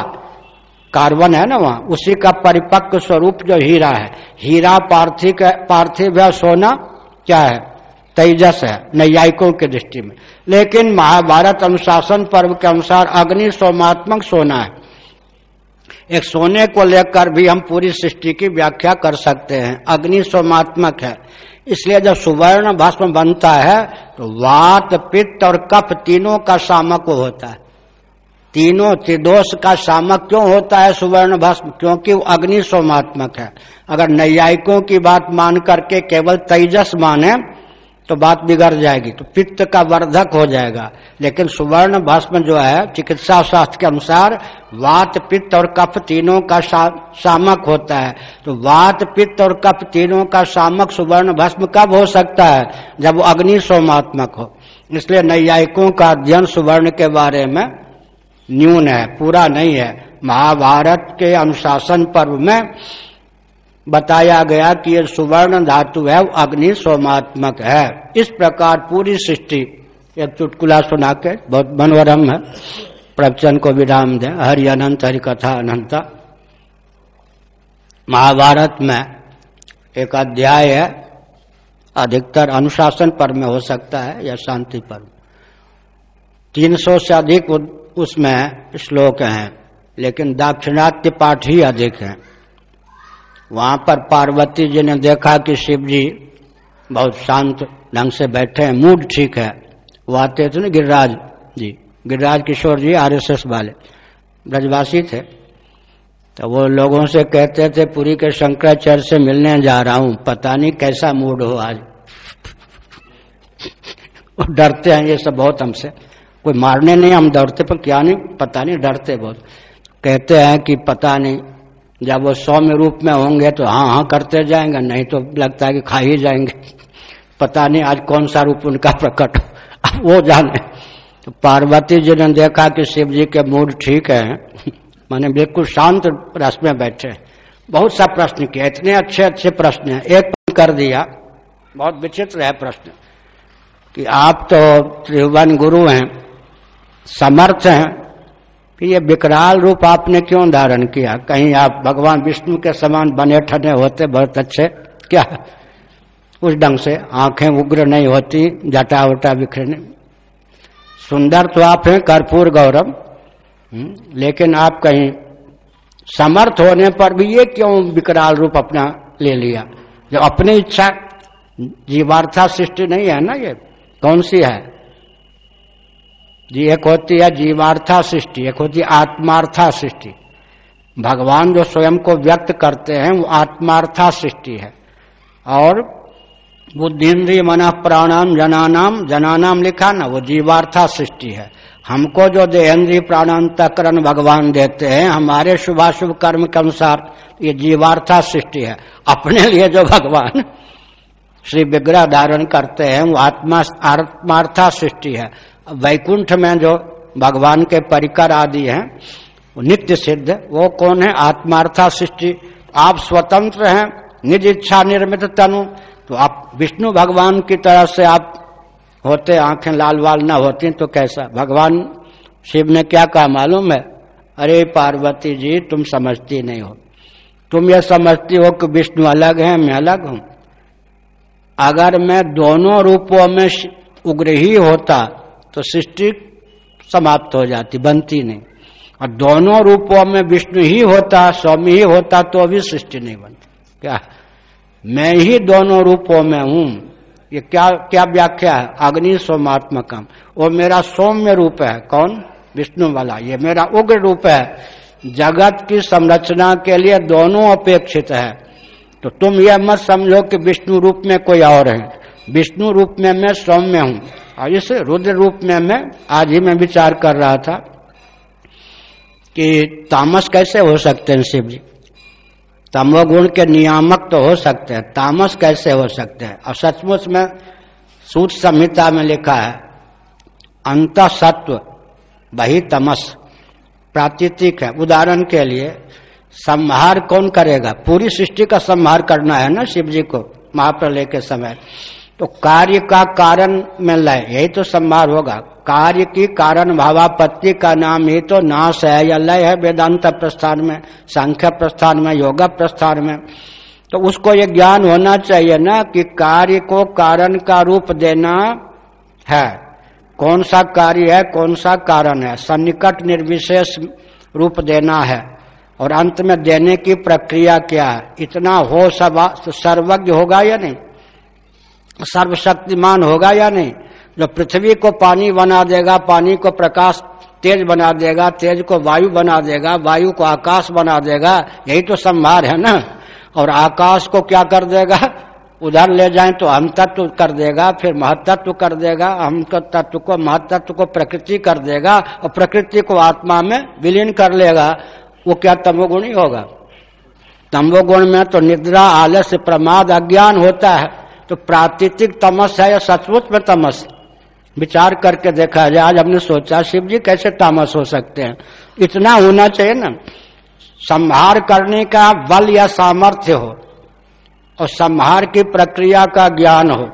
कार्बन है ना वहाँ, उसी का परिपक्व स्वरूप जो हीरा है। हीरा पार्थिव पार्थिव है, सोना क्या है? तेजस है, नैयायिकों के दृष्टि में। लेकिन महाभारत अनुशासन पर्व के अनुसार अग्नि सोमात्मक सोना है। एक सोने को लेकर भी हम पूरी सृष्टि की व्याख्या कर सकते हैं। अग्नि सोमात्मक है। इसलिए जब सुवर्ण भस्म बनता है तो वात, पित्त और कफ तीनों का सामक होता है। तीनों त्रिदोष का सामक क्यों होता है सुवर्ण भस्म? क्योंकि वो अग्नि सोमात्मक है। अगर नैयायिकों की बात मान करके केवल तेजस माने तो बात बिगड़ जाएगी तो पित्त का वर्धक हो जाएगा। लेकिन सुवर्ण भस्म जो है, चिकित्सा शास्त्र के अनुसार वात, पित्त और कफ तीनों का सामक होता है। तो वात, पित्त और कफ तीनों का सामक सुवर्ण भस्म कब हो सकता है? जब वो अग्नि सोमात्मक हो। इसलिए नैयायिकों का अध्ययन सुवर्ण के बारे में न्यून है, पूरा नहीं है। महाभारत के अनुशासन पर्व में बताया गया कि ये सुवर्ण धातु है अग्नि सोमात्मक है। इस प्रकार पूरी सृष्टि, एक चुटकुला सुना के बहुत मनोरम है। प्रवचन को विराम दे। हरि अनंत, हरि कथा अनंत। महाभारत में एक अध्याय है। अधिकतर अनुशासन पर में हो सकता है, या शांति पर। तीन सौ से अधिक उसमें श्लोक हैं, लेकिन दाक्षिणात्य पाठ ही अधिक है। वहाँ पर पार्वती जी ने देखा कि शिव जी बहुत शांत ढंग से बैठे हैं, मूड ठीक है। वो आते थे ना गिरिराज जी। गिरिराज किशोर जी, आरएसएस वाले, ब्रजवासी थे। तो वो लोगों से कहते थे, पुरी के शंकराचार्य से मिलने जा रहा हूँ, पता नहीं कैसा मूड हो आज। डरते हैं ये सब बहुत हमसे। कोई मारने नहीं, हम डरते, पर क्या नहीं, पता नहीं, डरते बहुत। कहते हैं कि पता नहीं जब वो सौम्य रूप में होंगे तो हाँ हाँ करते जाएँगे, नहीं तो लगता है कि खा ही जाएँगे। पता नहीं आज कौन सा रूप उनका प्रकट अब वो जाने। तो पार्वती जी ने देखा कि शिव जी के मूड ठीक है। मैंने बिल्कुल शांत रस में बैठे। बहुत सा प्रश्न किया। इतने अच्छे अच्छे प्रश्न हैं। एक कर दिया। बहुत विचित्र है प्रश्न। कि आप तो त्रिभुवन गुरु हैं, समर्थ हैं कि ये विकराल रूप आपने क्यों धारण किया? कहीं आप भगवान विष्णु के समान बने ठने होते बहुत अच्छे। क्या? उस ढंग से आँखें उग्र नहीं होती जटा वटा बिखरने सुंदर तो आप हैं कर्पूर गौरव। हम्म, लेकिन आप कहीं समर्थ होने पर भी ये क्यों विकराल रूप अपना ले लिया? जो अपनी इच्छा जीवार्था सृष्टि नहीं है ना ये? कौन सी है? जी, एक होती है जीवार्था सृष्टि, एक होती है आत्मार्था सृष्टि। भगवान जो स्वयं को व्यक्त करते हैं, वो आत्मार्था सृष्टि है। और बुद्धिन्द्रिय मना प्राणाम जनानाम जनानाम लिखा ना, वो जीवार्था सृष्टि है। हमको जो देहेन्द्रीय प्राणांतकरण भगवान देते हैं, हमारे शुभाशुभ कर्म के अनुसार ये जीवार्था सृष्टि है। अपने लिए जो भगवान श्री विग्रह धारण करते हैं, वो आत्मा, आत्मार्था सृष्टि है। वैकुंठ में जो भगवान के परिकर आदि हैं नित्य सिद्ध, वो कौन है? आत्मार्था सृष्टि। आप स्वतंत्र हैं, निज इच्छा निर्मित तनु। तो आप विष्णु भगवान की तरह से आप होते, आँखें लाल वाल न होती तो कैसा? भगवान शिव ने क्या कहा मालूम है? अरे पार्वती जी, तुम समझती नहीं हो। तुम ये समझती हो कि विष्णु अलग है, मैं अलग हूँ। अगर मैं दोनों रूपों में उग्र ही होता तो सृष्टि समाप्त हो जाती, बनती नहीं। और दोनों रूपों में विष्णु ही होता, स्वामी ही होता तो अभी सृष्टि नहीं बनती। क्या? मैं ही दोनों रूपों में हूँ। ये क्या क्या व्याख्या है? अग्नि सोमात्मकम वो मेरा सौम्य रूप है। कौन? विष्णु वाला। ये मेरा उग्र रूप है। जगत की संरचना के लिए दोनों अपेक्षित है। तो तुम यह मत समझो कि विष्णु रूप में कोई और है। विष्णु रूप में मैं सौम्य हूँ। और इस रुद्र रूप में मैं आज ही मैं विचार कर रहा था कि तामस कैसे हो सकते हैं शिव जी? तमोगुण के नियामक तो हो सकते हैं, तामस कैसे हो सकते हैं? और सचमुच में सूत संहिता में लिखा है अंत सत्व वही तमस प्रातिथिक है। उदाहरण के लिए, संहार कौन करेगा? पूरी सृष्टि का संहार करना है ना शिव जी को महाप्रलय के समय? तो कार्य का कारण में लय यही तो संहार होगा। कार्य की कारण भावापत्ति का नाम ही तो नाश है या लय है वेदांत प्रस्थान में, सांख्य प्रस्थान में, योगा प्रस्थान में। तो उसको ये ज्ञान होना चाहिए ना कि कार्य को कारण का रूप देना है। कौन सा कार्य है, कौन सा कारण है? सन्निकट निर्विशेष रूप देना है। और अंत में देने की प्रक्रिया क्या है? इतना हो सब सर्वज्ञ होगा या नहीं? सर्वशक्तिमान होगा या नहीं? जो पृथ्वी को पानी बना देगा, पानी को प्रकाश तेज बना देगा, तेज को वायु बना देगा, वायु को आकाश बना देगा, यही तो संभार है ना? और आकाश को क्या कर देगा? उधर ले जाए तो हम तत्व कर देगा, फिर महतत्व कर देगा, हम तत्व को, महतत्व को प्रकृति कर देगा, और प्रकृति को आत्मा में विलीन कर लेगा। वो क्या तमोगुणी होगा? तमोगुण में तो निद्रा, आलस्य, प्रमाद, अज्ञान होता है। तो प्राकृतिक तमस है या सचमुच में तमस? विचार करके देखा जाए, आज हमने सोचा, शिव जी कैसे तामस हो सकते हैं? इतना होना चाहिए ना। संहार करने का बल या सामर्थ्य हो, और संहार की प्रक्रिया का ज्ञान हो,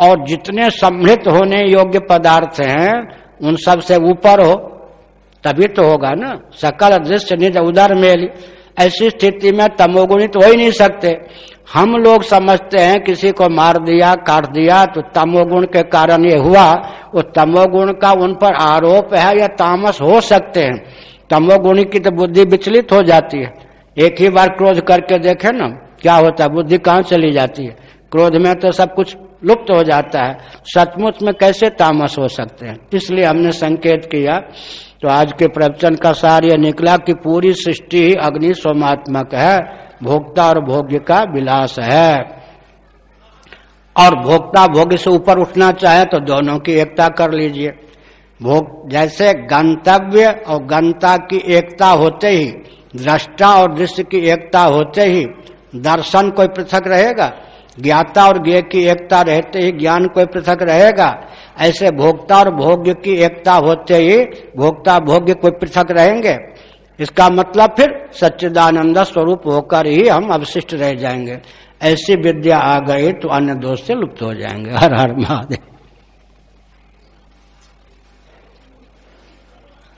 और जितने सम्मिलित होने योग्य पदार्थ हैं, उन सबसे ऊपर हो, तभी तो होगा ना। सकल दृश्य निज उदर मेल, ऐसी स्थिति में तमोगुणित हो ही नहीं सकते। हम लोग समझते हैं, किसी को मार दिया, काट दिया तो तमोगुण के कारण ये हुआ। वो तमोगुण का उन पर आरोप है या तामस हो सकते हैं। तमोगुणी की तो बुद्धि विचलित हो जाती है। एक ही बार क्रोध करके देखे ना, क्या होता है? बुद्धि कहाँ चली जाती है? क्रोध में तो सब कुछ लुप्त हो जाता है। सचमुच में कैसे तामस हो सकते हैं? इसलिए हमने संकेत किया। तो आज के प्रवचन का सार यह निकला कि पूरी सृष्टि अग्नि सोमात्मक है। भोक्ता और भोग्य का विलास है। और भोक्ता भोग्य से ऊपर उठना चाहे तो दोनों की एकता कर लीजिए। भोग जैसे गंतव्य और गंता की एकता होते ही, दृष्टा और दृश्य की एकता होते ही, दर्शन कोई पृथक रहेगा? ज्ञाता और ज्ञ की एकता रहते ही ज्ञान कोई पृथक रहेगा? ऐसे भोक्ता और भोग्य की एकता होते ही, भोक्ता भोग्य कोई पृथक रहेंगे? इसका मतलब फिर सच्चिदानंद स्वरूप होकर ही हम अवशिष्ट रह जाएँगे। ऐसी विद्या आ गई तो अन्य दोष से लुप्त हो जाएँगे। हर हर महादेव।